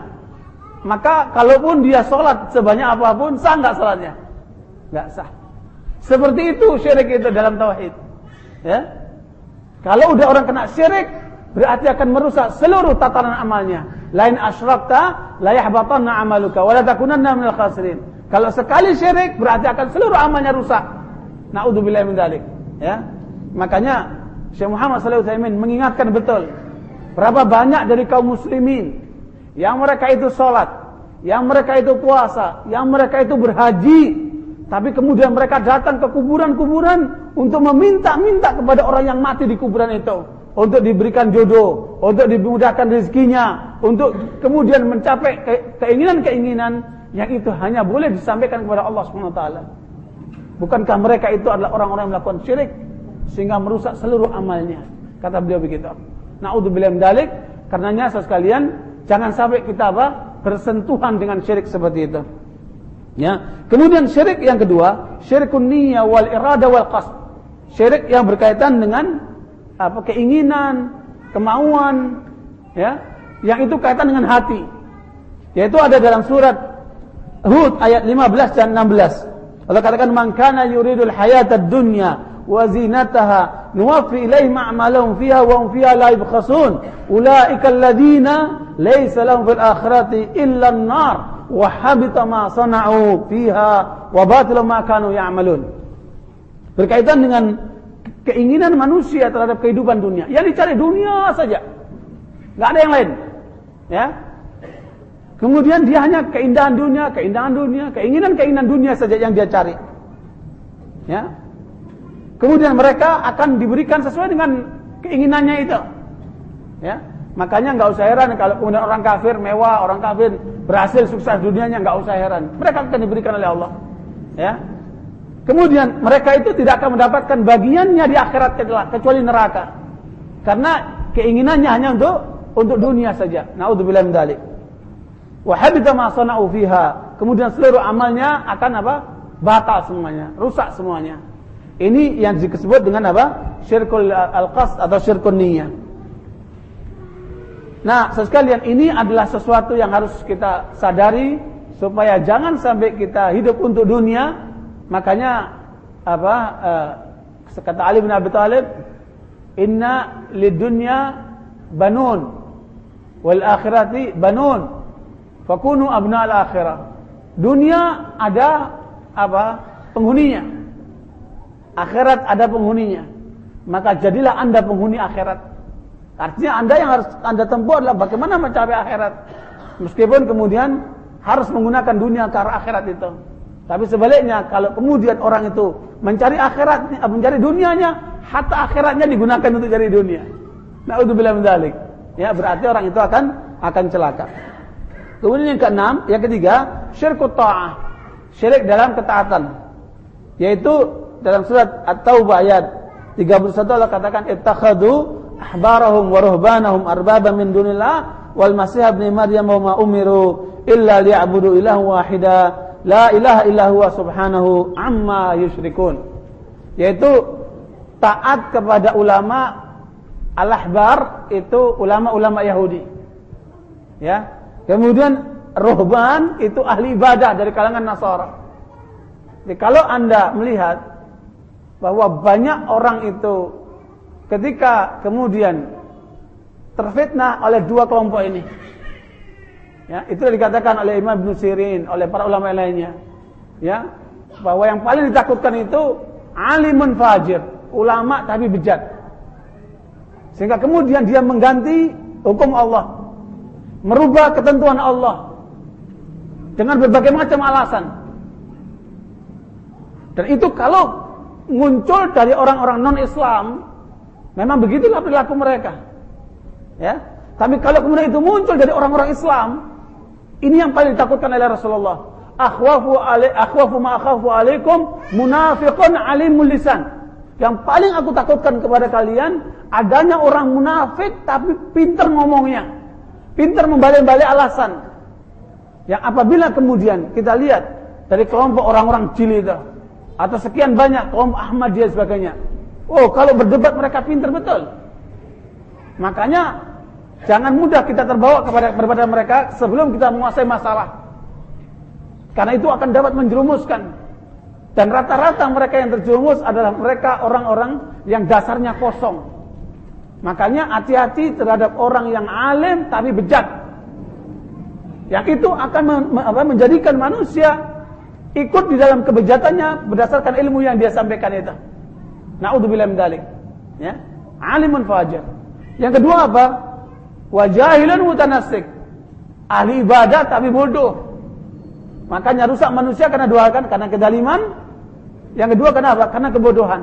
Speaker 1: maka kalaupun dia sholat sebanyak apa pun, sah nggak sholatnya? Nggak sah. Seperti itu syirik itu dalam tauhid. Ya. Kalau udah orang kena syirik, berarti akan merusak seluruh tatanan amalnya. Lain asyrakta, la yahbatanna amaluka wa la takunanna minal khasirin. Kalau sekali syirik, berarti akan seluruh amalnya rusak. Naudzubillah min dzalik. Ya. Makanya Syekh Muhammad sallallahu alaihi wasallam mengingatkan betul berapa banyak dari kaum muslimin yang mereka itu sholat, yang mereka itu puasa, yang mereka itu berhaji, tapi kemudian mereka datang ke kuburan-kuburan untuk meminta-minta kepada orang yang mati di kuburan itu untuk diberikan jodoh, untuk dimudahkan rezekinya, untuk kemudian mencapai keinginan-keinginan yang itu hanya boleh disampaikan kepada Allah Subhanahu wa taala. Bukankah mereka itu adalah orang-orang yang melakukan syirik sehingga merusak seluruh amalnya? Kata beliau begitu. Nauzubillah min dalik. Karenanya sekalian jangan sampai kita apa? bersentuhan dengan syirik seperti itu. Ya. Kemudian syirik yang kedua, syirkun niyyah wal irada wal qasd syirik yang berkaitan dengan apa keinginan, kemauan, ya, yang itu kaitan dengan hati. Yaitu ada dalam surat Hud ayat 15 dan 16. Allah katakan man kana yuridul hayatad dunya wa zinataha nuwaffi ilaihim a'malahum fiha wa hum fiha la yubkhasun ulaika alladhina laysa lahum fil akhirati illa an-nar wa habita ma sana'u fiha wa batila ma kanu ya'malun berkaitan dengan keinginan manusia terhadap kehidupan dunia yang dicari dunia saja nggak ada yang lain ya kemudian dia hanya keindahan dunia keindahan dunia keinginan-keinginan dunia saja yang dia cari ya Kemudian mereka akan diberikan sesuai dengan keinginannya itu. Ya. Makanya nggak usah heran kalau kemudian orang kafir mewah, orang kafir berhasil sukses dunianya nggak usah heran. Mereka akan diberikan oleh Allah. Ya. Kemudian mereka itu tidak akan mendapatkan bagiannya di akhirat kecuali neraka. Karena keinginannya hanya untuk untuk dunia saja. Nauzubillah min dzalik. Wa habita ma sana'u fiha. Kemudian seluruh amalnya akan apa? Batal semuanya, rusak semuanya. Ini yang disebut dengan apa? Syirkul al-qasd atau syirkun niyah. Nah, sekalian ini adalah sesuatu yang harus kita sadari supaya jangan sampai kita hidup untuk dunia. Makanya apa? Uh, kata Ali bin Abi Thalib, "Inna lidunya banun wal akhirati banun. Fakunu abna al-akhirah." Dunia ada apa? penghuninya. Akhirat ada penghuninya. Maka jadilah anda penghuni akhirat. Artinya anda yang harus anda tempuh adalah bagaimana mencapai akhirat. Meskipun kemudian harus menggunakan dunia ke arah akhirat itu. Tapi sebaliknya kalau kemudian orang itu mencari akhirat, mencari dunianya, hatta akhiratnya digunakan untuk cari dunia. Nauzubillah min dzalik. Ya, berarti orang itu akan akan celaka. Kemudian yang keenam, yang ketiga, syirkut ta'ah. Syirik dalam ketaatan. Yaitu dalam surat At-Taubah ayat 31 Allah katakan ittakhadu ahbarahum wa ruhbanahum arbaba min dunillah wal masih ibn maryam wa ma umiru illa liya'budu ilaha wahida la ilaha illa subhanahu amma yusyrikun yaitu taat kepada ulama al-ahbar itu ulama-ulama Yahudi. Ya. Kemudian ruhban itu ahli ibadah dari kalangan Nasara. Jadi kalau Anda melihat bahwa banyak orang itu ketika kemudian terfitnah oleh dua kelompok ini. Ya, itu dikatakan oleh Imam Ibn Sirin, oleh para ulama lainnya. Ya, bahwa yang paling ditakutkan itu alimun fajir, ulama tapi bejat. Sehingga kemudian dia mengganti hukum Allah. Merubah ketentuan Allah dengan berbagai macam alasan. Dan itu kalau muncul dari orang-orang non-Islam, memang begitulah perilaku mereka. Ya. Tapi kalau kemudian itu muncul dari orang-orang Islam, ini yang paling ditakutkan oleh Rasulullah. Akhwafu alai akhwafu ma akhafu alaikum munafiqun alimul lisan. Yang paling aku takutkan kepada kalian adanya orang munafik tapi pintar ngomongnya. Pintar membalik-balik alasan. Yang apabila kemudian kita lihat dari kelompok orang-orang jili itu atau sekian banyak kaum Ahmad dia sebagainya. Oh, kalau berdebat mereka pintar betul. Makanya jangan mudah kita terbawa kepada kepada mereka sebelum kita menguasai masalah. Karena itu akan dapat menjerumuskan. Dan rata-rata mereka yang terjerumus adalah mereka orang-orang yang dasarnya kosong. Makanya hati-hati terhadap orang yang alim tapi bejat. Yang itu akan menjadikan manusia ikut di dalam kebejatannya berdasarkan ilmu yang dia sampaikan itu. Nauzubillah min. Ya. Alimun fajir. Yang kedua apa? Wajahilun mutanassik. Ahli ibadah tapi bodoh. Makanya rusak manusia karena dua kan karena kedaliman. Yang kedua kenapa? Karena kebodohan.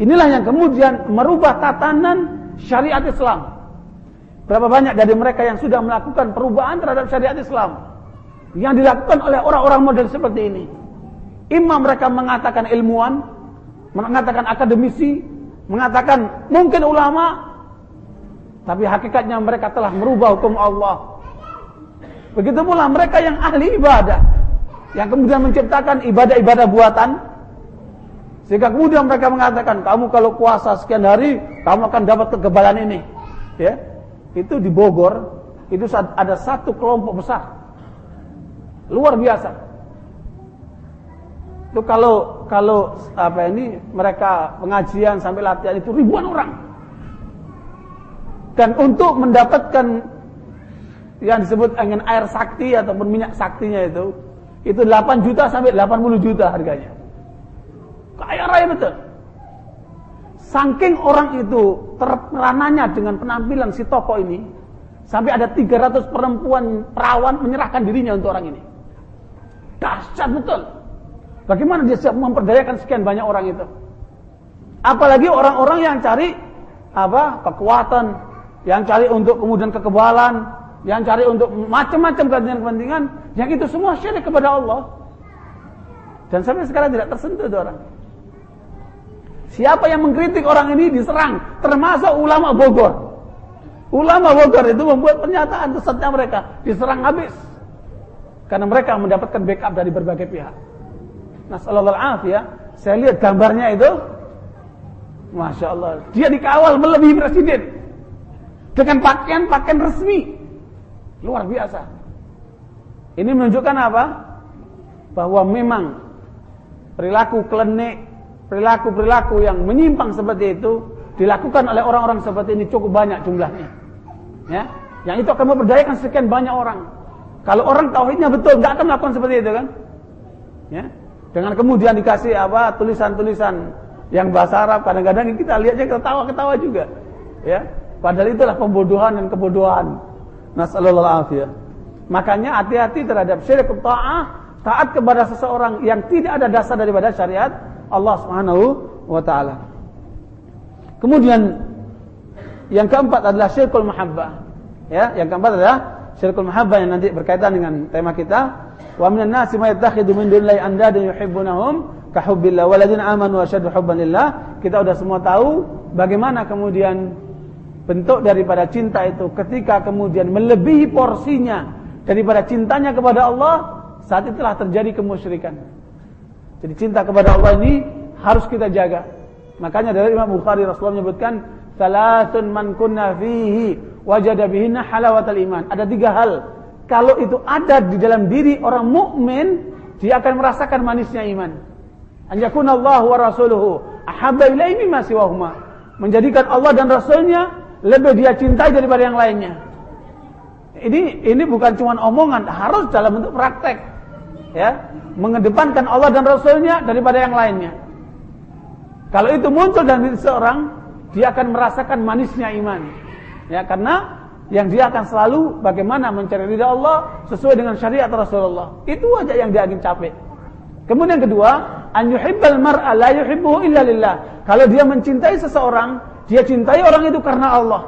Speaker 1: Inilah yang kemudian merubah tatanan syariat Islam. Berapa banyak dari mereka yang sudah melakukan perubahan terhadap syariat Islam yang dilakukan oleh orang-orang model seperti ini. Imam mereka mengatakan ilmuwan, mengatakan akademisi, mengatakan mungkin ulama, tapi hakikatnya mereka telah merubah hukum Allah. Begitu pula mereka yang ahli ibadah, yang kemudian menciptakan ibadah-ibadah buatan, sehingga kemudian mereka mengatakan, kamu kalau puasa sekian hari, kamu akan dapat kekebalan ini. Ya, itu di Bogor, itu ada satu kelompok besar, luar biasa. Itu kalau kalau apa ini mereka pengajian sampai latihan itu ribuan orang. Dan untuk mendapatkan yang disebut angin air sakti ataupun minyak saktinya itu, itu 8 juta sampai 80 juta harganya. Kaya raya betul. Saking orang itu terperananya dengan penampilan si tokoh ini, sampai ada 300 perempuan perawan menyerahkan dirinya untuk orang ini. Dahsyat betul. Bagaimana dia siap memperdayakan sekian banyak orang itu? Apalagi orang-orang yang cari apa kekuatan, yang cari untuk kemudian kekebalan, yang cari untuk macam-macam kepentingan-kepentingan, yang itu semua syirik kepada Allah. Dan sampai sekarang tidak tersentuh itu orang. Siapa yang mengkritik orang ini diserang, termasuk ulama Bogor. Ulama Bogor itu membuat pernyataan sesatnya mereka diserang habis. Karena mereka mendapatkan backup dari berbagai pihak. Nah, sallallahu ya, saya lihat gambarnya itu, masya Allah, dia dikawal melebihi presiden dengan pakaian-pakaian resmi, luar biasa. Ini menunjukkan apa? Bahwa memang perilaku klenik perilaku-perilaku yang menyimpang seperti itu dilakukan oleh orang-orang seperti ini cukup banyak jumlahnya. Ya, yang itu akan memberdayakan sekian banyak orang. Kalau orang tauhidnya betul, nggak akan melakukan seperti itu kan? Ya, dengan kemudian dikasih apa tulisan-tulisan yang bahasa Arab, kadang-kadang kita lihatnya ketawa-ketawa juga. Ya, padahal itulah pembodohan dan kebodohan. Nasallallahu alaihi Makanya hati-hati terhadap syirik ta'ah, taat kepada seseorang yang tidak ada dasar daripada syariat Allah Subhanahu wa taala. Kemudian yang keempat adalah syirkul mahabbah. Ya, yang keempat adalah syirkul mahabbah yang nanti berkaitan dengan tema kita. Wa minan nasi may yattakhidhu min dunillahi andadan yuhibbunahum ka hubbillah amanu asyaddu hubban lillah. Kita sudah semua tahu bagaimana kemudian bentuk daripada cinta itu ketika kemudian melebihi porsinya daripada cintanya kepada Allah saat itulah terjadi kemusyrikan. Jadi cinta kepada Allah ini harus kita jaga. Makanya dari Imam Bukhari Rasulullah menyebutkan salatun man kunna fihi wajada bihinna halawatal iman. Ada tiga hal. Kalau itu ada di dalam diri orang mukmin, dia akan merasakan manisnya iman. An Allah wa rasuluhu ahabba ilaihi mimma siwahuma. Menjadikan Allah dan Rasulnya lebih dia cintai daripada yang lainnya. Ini ini bukan cuma omongan, harus dalam bentuk praktek ya mengedepankan Allah dan Rasulnya daripada yang lainnya. Kalau itu muncul dalam seorang, dia akan merasakan manisnya iman. Ya, karena yang dia akan selalu bagaimana mencari ridha Allah sesuai dengan syariat Rasulullah. Itu aja yang dia ingin capai. Kemudian kedua, an yuhibbal mar'a la yuhibbuhu illa lillah. Kalau dia mencintai seseorang, dia cintai orang itu karena Allah.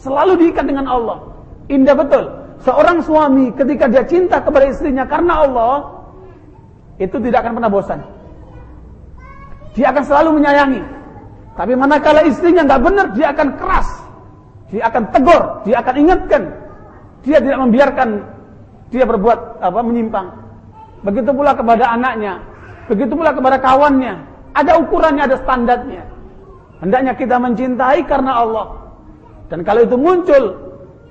Speaker 1: Selalu diikat dengan Allah. Indah betul. Seorang suami ketika dia cinta kepada istrinya karena Allah, itu tidak akan pernah bosan. Dia akan selalu menyayangi. Tapi manakala istrinya nggak benar, dia akan keras. Dia akan tegur, dia akan ingatkan. Dia tidak membiarkan dia berbuat apa menyimpang. Begitu pula kepada anaknya, begitu pula kepada kawannya. Ada ukurannya, ada standarnya. Hendaknya kita mencintai karena Allah. Dan kalau itu muncul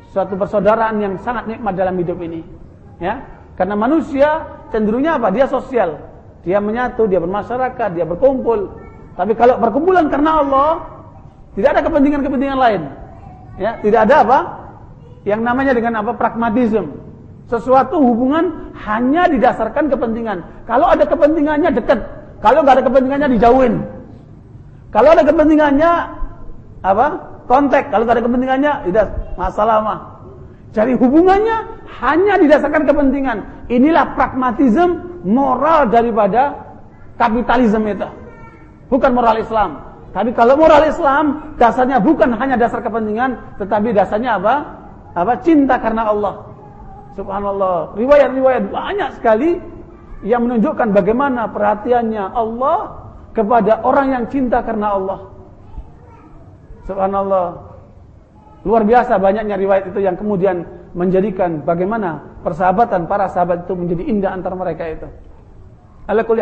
Speaker 1: suatu persaudaraan yang sangat nikmat dalam hidup ini. Ya, karena manusia cenderungnya apa? Dia sosial. Dia menyatu, dia bermasyarakat, dia berkumpul. Tapi kalau perkumpulan karena Allah, tidak ada kepentingan-kepentingan lain. Ya, tidak ada apa? Yang namanya dengan apa? Pragmatisme. Sesuatu hubungan hanya didasarkan kepentingan. Kalau ada kepentingannya dekat, kalau nggak ada kepentingannya dijauhin. Kalau ada kepentingannya apa? kontak. Kalau tak ada kepentingannya, tidak masalah mah. Cari hubungannya hanya didasarkan kepentingan. Inilah pragmatisme moral daripada kapitalisme itu. Bukan moral Islam. Tapi kalau moral Islam dasarnya bukan hanya dasar kepentingan, tetapi dasarnya apa? Apa? Cinta karena Allah. Subhanallah. Riwayat-riwayat banyak sekali yang menunjukkan bagaimana perhatiannya Allah kepada orang yang cinta karena Allah. Subhanallah. Luar biasa banyaknya riwayat itu yang kemudian menjadikan bagaimana persahabatan para sahabat itu menjadi indah antara mereka itu. Ala kulli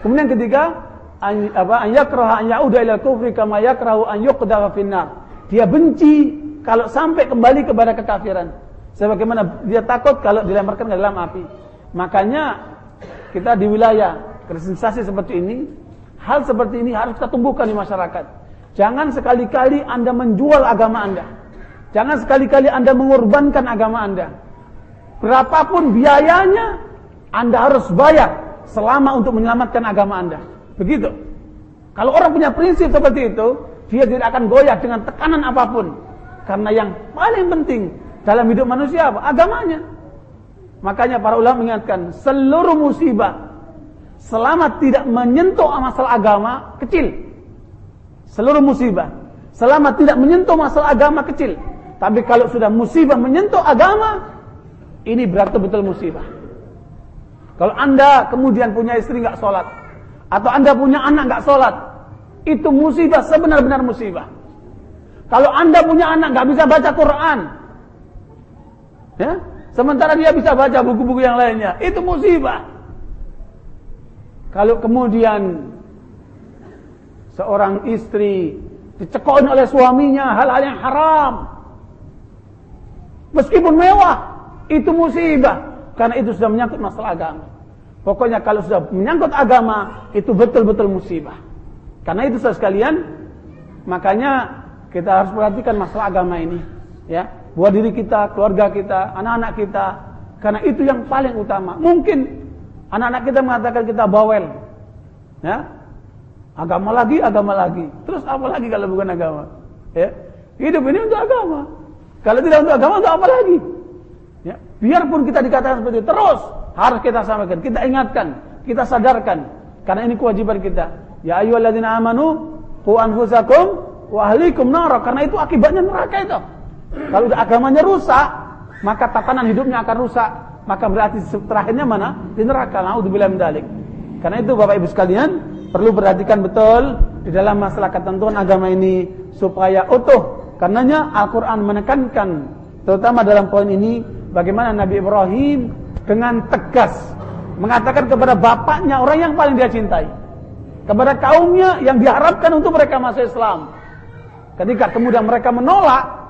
Speaker 1: kemudian ketiga an, apa an yakraha an yauda ila kufri kama yakrahu an finnar. Dia benci kalau sampai kembali kepada kekafiran. Sebagaimana dia takut kalau dilemparkan ke dalam api. Makanya kita di wilayah kristenisasi seperti ini, hal seperti ini harus kita tumbuhkan di masyarakat. Jangan sekali-kali Anda menjual agama Anda. Jangan sekali-kali Anda mengorbankan agama Anda. Berapapun biayanya, Anda harus bayar selama untuk menyelamatkan agama Anda. Begitu. Kalau orang punya prinsip seperti itu, dia tidak akan goyah dengan tekanan apa pun. Karena yang paling penting dalam hidup manusia apa? Agamanya. Makanya para ulama mengingatkan, seluruh musibah selama tidak menyentuh masalah agama kecil. Seluruh musibah selama tidak menyentuh masalah agama kecil. Tapi kalau sudah musibah menyentuh agama, ini berarti betul musibah. Kalau anda kemudian punya istri nggak sholat, atau anda punya anak nggak sholat, itu musibah sebenar-benar musibah. Kalau anda punya anak nggak bisa baca Quran, ya, sementara dia bisa baca buku-buku yang lainnya, itu musibah. Kalau kemudian seorang istri dicekokin oleh suaminya hal-hal yang haram, Meskipun mewah, itu musibah. Karena itu sudah menyangkut masalah agama. Pokoknya kalau sudah menyangkut agama, itu betul-betul musibah. Karena itu saudara sekalian, makanya kita harus perhatikan masalah agama ini. Ya, buat diri kita, keluarga kita, anak-anak kita. Karena itu yang paling utama. Mungkin anak-anak kita mengatakan kita bawel. Ya, agama lagi, agama lagi. Terus apa lagi kalau bukan agama? Ya, hidup ini untuk agama. Kalau tidak untuk agama untuk apa lagi? Ya, biarpun kita dikatakan seperti itu, terus harus kita sampaikan, kita ingatkan, kita sadarkan karena ini kewajiban kita. Ya ayyuhalladzina amanu qu anfusakum wa ahlikum nar karena itu akibatnya neraka itu. Kalau agamanya rusak, maka tatanan hidupnya akan rusak. Maka berarti terakhirnya mana? Di neraka. Nauzubillah min dzalik. Karena itu Bapak Ibu sekalian, perlu perhatikan betul di dalam masalah ketentuan agama ini supaya utuh Karenanya Al-Quran menekankan terutama dalam poin ini bagaimana Nabi Ibrahim dengan tegas mengatakan kepada bapaknya orang yang paling dia cintai kepada kaumnya yang diharapkan untuk mereka masuk Islam ketika kemudian mereka menolak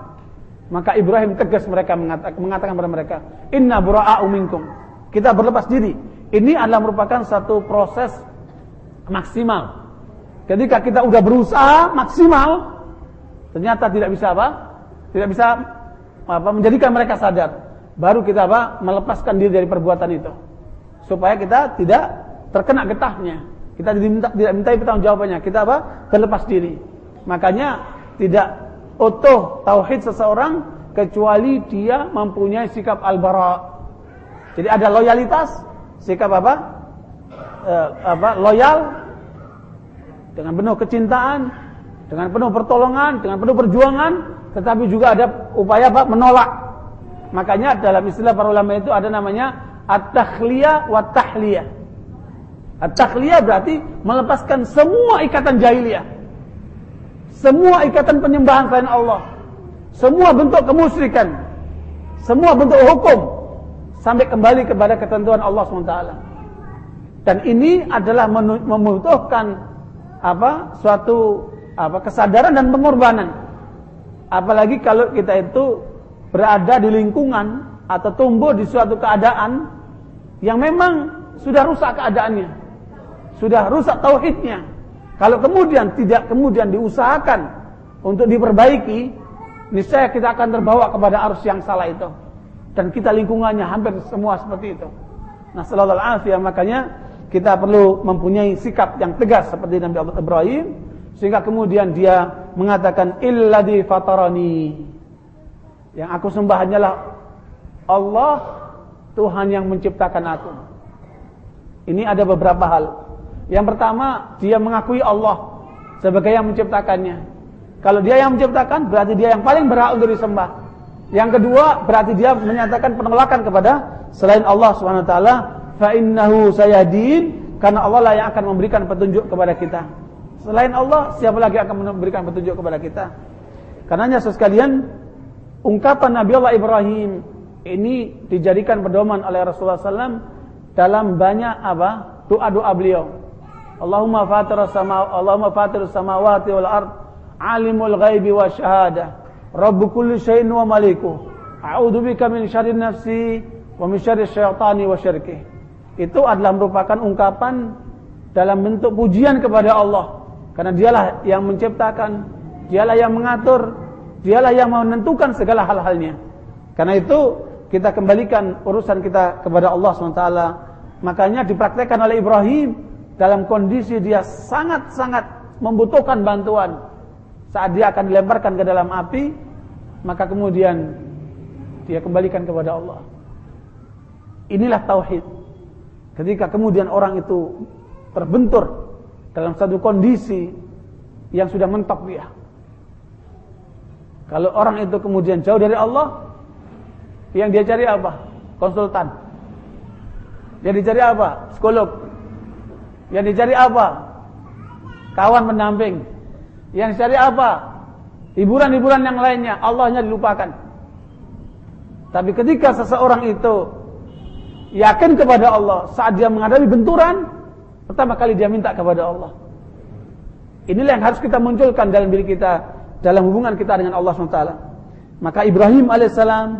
Speaker 1: maka Ibrahim tegas mereka mengatakan, mengatakan kepada mereka inna bura'a'u minkum kita berlepas diri ini adalah merupakan satu proses maksimal ketika kita udah berusaha maksimal Ternyata tidak bisa apa? Tidak bisa apa menjadikan mereka sadar. Baru kita apa? Melepaskan diri dari perbuatan itu. Supaya kita tidak terkena getahnya. Kita diminta, tidak minta jawabannya. Kita apa? Terlepas diri. Makanya tidak utuh tauhid seseorang kecuali dia mempunyai sikap al-bara. Jadi ada loyalitas, sikap apa? E, apa? Loyal dengan penuh kecintaan, dengan penuh pertolongan, dengan penuh perjuangan, tetapi juga ada upaya apa? menolak. Makanya dalam istilah para ulama itu ada namanya at-takhliyah wa tahliyah. At-takhliyah berarti melepaskan semua ikatan jahiliyah. Semua ikatan penyembahan selain Allah. Semua bentuk kemusyrikan. Semua bentuk hukum sampai kembali kepada ketentuan Allah SWT. Dan ini adalah membutuhkan apa? suatu apa kesadaran dan pengorbanan. Apalagi kalau kita itu berada di lingkungan atau tumbuh di suatu keadaan yang memang sudah rusak keadaannya. Sudah rusak tauhidnya. Kalau kemudian tidak kemudian diusahakan untuk diperbaiki, niscaya kita akan terbawa kepada arus yang salah itu. Dan kita lingkungannya hampir semua seperti itu. Nah, sallallahu alaihi makanya kita perlu mempunyai sikap yang tegas seperti Nabi Ibrahim sehingga kemudian dia mengatakan illadhi fatarani. Yang aku sembah hanyalah Allah Tuhan yang menciptakan aku. Ini ada beberapa hal. Yang pertama, dia mengakui Allah sebagai yang menciptakannya. Kalau dia yang menciptakan, berarti dia yang paling berhak untuk disembah. Yang kedua, berarti dia menyatakan penolakan kepada selain Allah Subhanahu wa innahu sayadin, karena Allah lah yang akan memberikan petunjuk kepada kita. Selain Allah, siapa lagi akan memberikan petunjuk kepada kita? Karenanya sekalian, ungkapan Nabi Allah Ibrahim ini dijadikan pedoman oleh Rasulullah SAW dalam banyak apa doa-doa beliau. Allahumma fatir sama Allahumma fatir samawati wal ard alimul ghaibi wa syahadah rabb kulli syai'in wa maliku. A'udzu bika min syarri nafsi wa min syarri syaitani wa syirki. Itu adalah merupakan ungkapan dalam bentuk pujian kepada Allah. Karena dialah yang menciptakan dialah yang mengatur dialah yang menentukan segala hal-halnya. Karena itu kita kembalikan urusan kita kepada Allah SWT. Makanya dipraktekkan oleh Ibrahim dalam kondisi dia sangat-sangat membutuhkan bantuan. Saat dia akan dilemparkan ke dalam api, maka kemudian dia kembalikan kepada Allah. Inilah tauhid. Ketika kemudian orang itu terbentur dalam satu kondisi yang sudah mentok dia. Kalau orang itu kemudian jauh dari Allah, yang dia cari apa? Konsultan. Yang dicari apa? Psikolog. Yang dicari apa? Kawan pendamping. Yang dicari apa? Hiburan-hiburan yang lainnya. Allahnya dilupakan. Tapi ketika seseorang itu yakin kepada Allah saat dia menghadapi benturan, pertama kali dia minta kepada Allah. Inilah yang harus kita munculkan dalam diri kita dalam hubungan kita dengan Allah SWT. Maka Ibrahim alaihissalam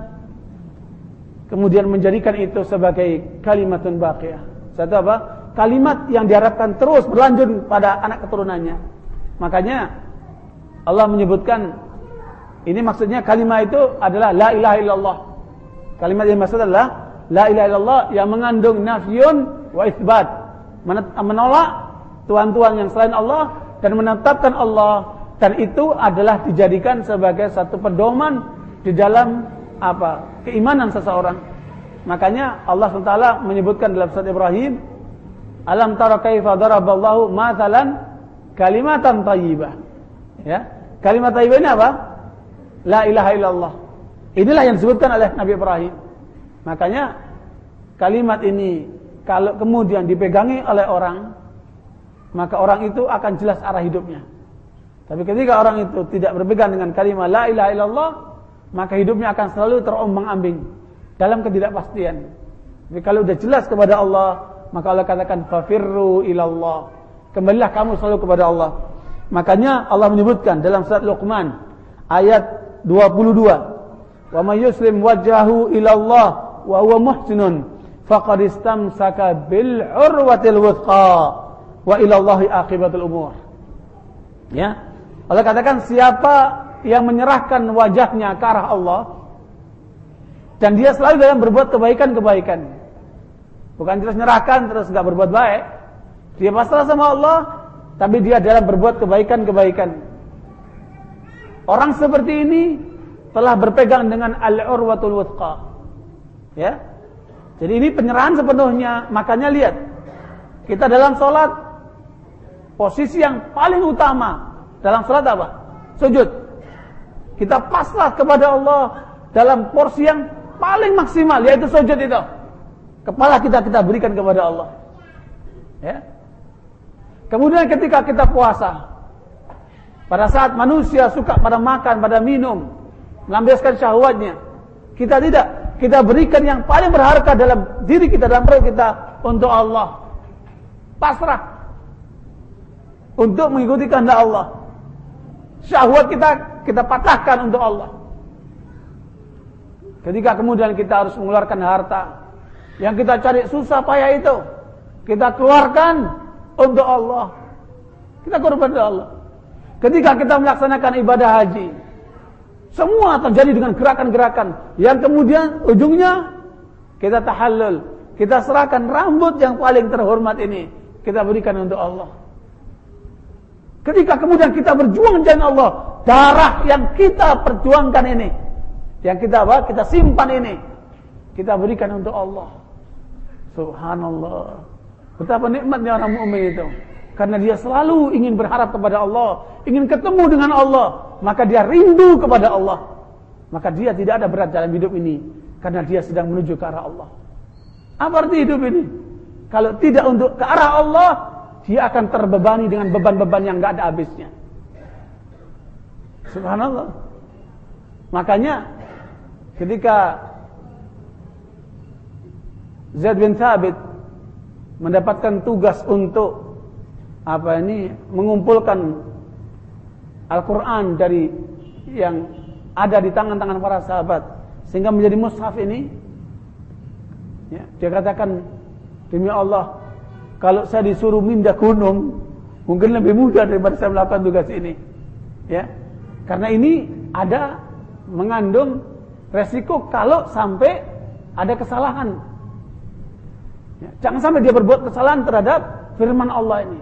Speaker 1: kemudian menjadikan itu sebagai kalimatun baqiyah. Satu apa? Kalimat yang diharapkan terus berlanjut pada anak keturunannya. Makanya Allah menyebutkan ini maksudnya kalimat itu adalah la ilaha illallah. Kalimat yang maksud adalah la ilaha illallah yang mengandung nafyun wa isbat. Menolak tuhan-tuhan yang selain Allah dan menetapkan Allah dan itu adalah dijadikan sebagai satu pedoman di dalam apa? Keimanan seseorang. Makanya Allah SWT menyebutkan dalam surat Ibrahim, Alam tara kaifa daraballahu mathalan kalimatan thayyibah. Ya. Kalimat thayyibah ini apa? La ilaha illallah. Inilah yang disebutkan oleh Nabi Ibrahim. Makanya kalimat ini kalau kemudian dipegangi oleh orang, maka orang itu akan jelas arah hidupnya. Tapi ketika orang itu tidak berpegang dengan kalimat la ilaha illallah, maka hidupnya akan selalu terombang-ambing dalam ketidakpastian. Tapi kalau sudah jelas kepada Allah, maka Allah katakan fafirru ilallah. Kembalilah kamu selalu kepada Allah. Makanya Allah menyebutkan dalam surat Luqman ayat 22. Wa may yuslim wajhahu ilallah wa huwa muhsinun faqad istamsaka bil urwatil wuthqa wa ilallahi aqibatul umur. Ya. Allah katakan siapa yang menyerahkan wajahnya ke arah Allah dan dia selalu dalam berbuat kebaikan-kebaikan. Bukan terus menyerahkan terus nggak berbuat baik. Dia pasrah sama Allah tapi dia dalam berbuat kebaikan-kebaikan. Orang seperti ini telah berpegang dengan al-urwatul wuthqa. Ya. Jadi ini penyerahan sepenuhnya. Makanya lihat, kita dalam sholat posisi yang paling utama dalam sholat apa? Sujud. Kita pasrah kepada Allah dalam porsi yang paling maksimal yaitu sujud itu. Kepala kita kita berikan kepada Allah. Ya. Kemudian ketika kita puasa, pada saat manusia suka pada makan, pada minum, melampiaskan syahwatnya, kita tidak, kita berikan yang paling berharga dalam diri kita, dalam perut kita untuk Allah. Pasrah untuk mengikuti kehendak Allah. Syahwat kita kita patahkan untuk Allah. Ketika kemudian kita harus mengeluarkan harta yang kita cari susah payah itu, kita keluarkan untuk Allah. Kita korban untuk Allah. Ketika kita melaksanakan ibadah haji, semua terjadi dengan gerakan-gerakan yang kemudian ujungnya kita tahallul, kita serahkan rambut yang paling terhormat ini kita berikan untuk Allah. Ketika kemudian kita berjuang dengan Allah, darah yang kita perjuangkan ini, yang kita apa? Kita simpan ini, kita berikan untuk Allah. Subhanallah. Betapa nikmatnya orang mukmin itu. Karena dia selalu ingin berharap kepada Allah, ingin ketemu dengan Allah, maka dia rindu kepada Allah. Maka dia tidak ada berat dalam hidup ini karena dia sedang menuju ke arah Allah. Apa arti hidup ini? Kalau tidak untuk ke arah Allah, dia akan terbebani dengan beban-beban yang enggak ada habisnya. Subhanallah. Makanya ketika Zaid bin Thabit mendapatkan tugas untuk apa ini mengumpulkan Al-Qur'an dari yang ada di tangan-tangan para sahabat sehingga menjadi mushaf ini. Ya, dia katakan demi Allah kalau saya disuruh mindah gunung mungkin lebih mudah daripada saya melakukan tugas ini. Ya karena ini ada mengandung resiko kalau sampai ada kesalahan ya, jangan sampai dia berbuat kesalahan terhadap firman Allah ini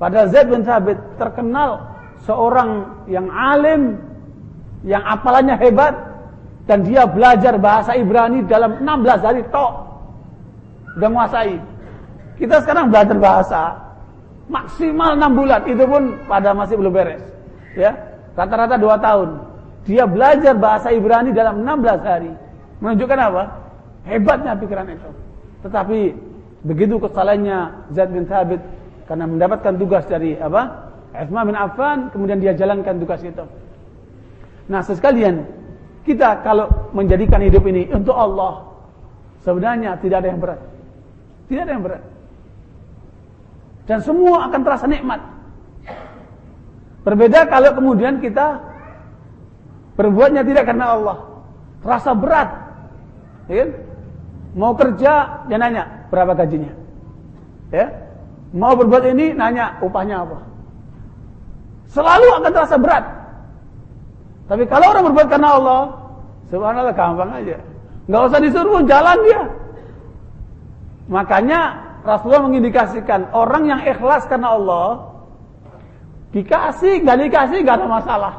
Speaker 1: padahal Zaid bin Thabit terkenal seorang yang alim yang apalannya hebat dan dia belajar bahasa Ibrani dalam 16 hari tok udah menguasai. Kita sekarang belajar bahasa maksimal 6 bulan itu pun pada masih belum beres. Ya, rata-rata 2 tahun. Dia belajar bahasa Ibrani dalam 16 hari. Menunjukkan apa? Hebatnya pikiran itu. Tetapi begitu kesalahannya Zaid bin Thabit karena mendapatkan tugas dari apa? Utsman bin Affan, kemudian dia jalankan tugas itu. Nah sekalian kita kalau menjadikan hidup ini untuk Allah sebenarnya tidak ada yang berat. Tidak ada yang berat. Dan semua akan terasa nikmat. Berbeda kalau kemudian kita berbuatnya tidak karena Allah. Terasa berat. Ya kan? Mau kerja, dia nanya berapa gajinya. Ya. Mau berbuat ini, nanya upahnya apa. Selalu akan terasa berat. Tapi kalau orang berbuat karena Allah, subhanallah gampang aja. Enggak usah disuruh jalan dia. Makanya Rasulullah mengindikasikan orang yang ikhlas karena Allah dikasih, nggak dikasih nggak ada masalah.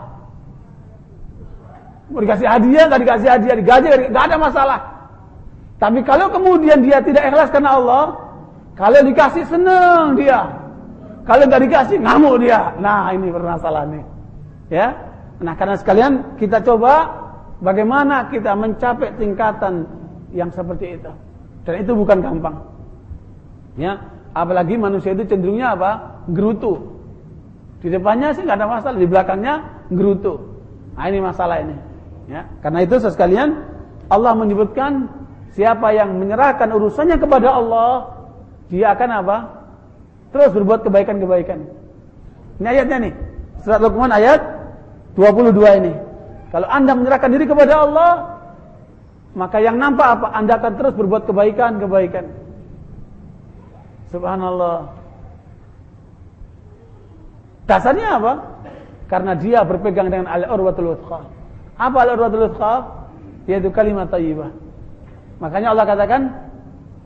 Speaker 1: Mau dikasih hadiah, nggak dikasih hadiah, digaji, nggak ada masalah. Tapi kalau kemudian dia tidak ikhlas karena Allah, kalau dikasih senang dia, kalau nggak dikasih ngamuk dia. Nah ini permasalahannya. Ya, Nah, karena sekalian kita coba bagaimana kita mencapai tingkatan yang seperti itu. Dan itu bukan gampang. Ya, apalagi manusia itu cenderungnya apa? Gerutu. Di depannya sih nggak ada masalah, di belakangnya gerutu. Nah, ini masalah ini. Ya, karena itu sekalian Allah menyebutkan siapa yang menyerahkan urusannya kepada Allah, dia akan apa? Terus berbuat kebaikan-kebaikan. Ini ayatnya nih. Surat Luqman ayat 22 ini. Kalau Anda menyerahkan diri kepada Allah, maka yang nampak apa? Anda akan terus berbuat kebaikan-kebaikan. Subhanallah. Dasarnya apa? Karena dia berpegang dengan al-urwatul wuthqa. Apa al-urwatul wuthqa? Yaitu kalimat thayyibah. Makanya Allah katakan,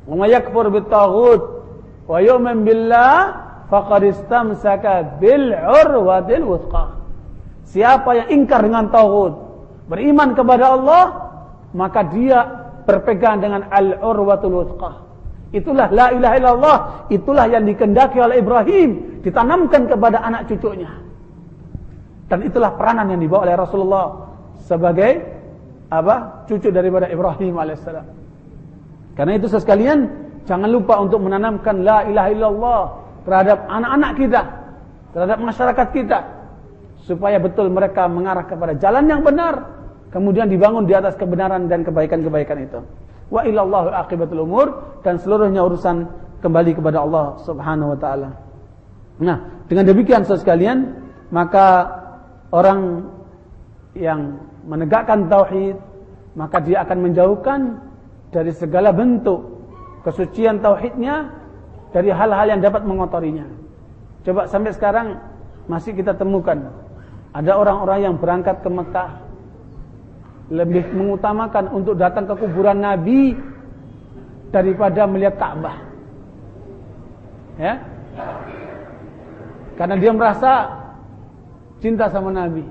Speaker 1: "Wa may yakfur bit-taghut wa yu'min billah faqad istamsaka bil urwatil wuthqa." Siapa yang ingkar dengan tauhid, beriman kepada Allah, maka dia berpegang dengan al-urwatul wuthqah. Itulah la ilaha illallah, itulah yang dikendaki oleh Ibrahim, ditanamkan kepada anak cucunya. Dan itulah peranan yang dibawa oleh Rasulullah sebagai apa? cucu daripada Ibrahim alaihissalam. Karena itu sekalian, jangan lupa untuk menanamkan la ilaha illallah terhadap anak-anak kita, terhadap masyarakat kita, supaya betul mereka mengarah kepada jalan yang benar kemudian dibangun di atas kebenaran dan kebaikan-kebaikan itu. Wa ilallahu aqibatul umur dan seluruhnya urusan kembali kepada Allah Subhanahu wa taala. Nah dengan demikian saudara sekalian maka orang yang menegakkan tauhid maka dia akan menjauhkan dari segala bentuk kesucian tauhidnya dari hal-hal yang dapat mengotorinya coba sampai sekarang masih kita temukan ada orang-orang yang berangkat ke Mekah lebih mengutamakan untuk datang ke kuburan Nabi daripada melihat Ka'bah. Ya. Karena dia merasa cinta sama Nabi.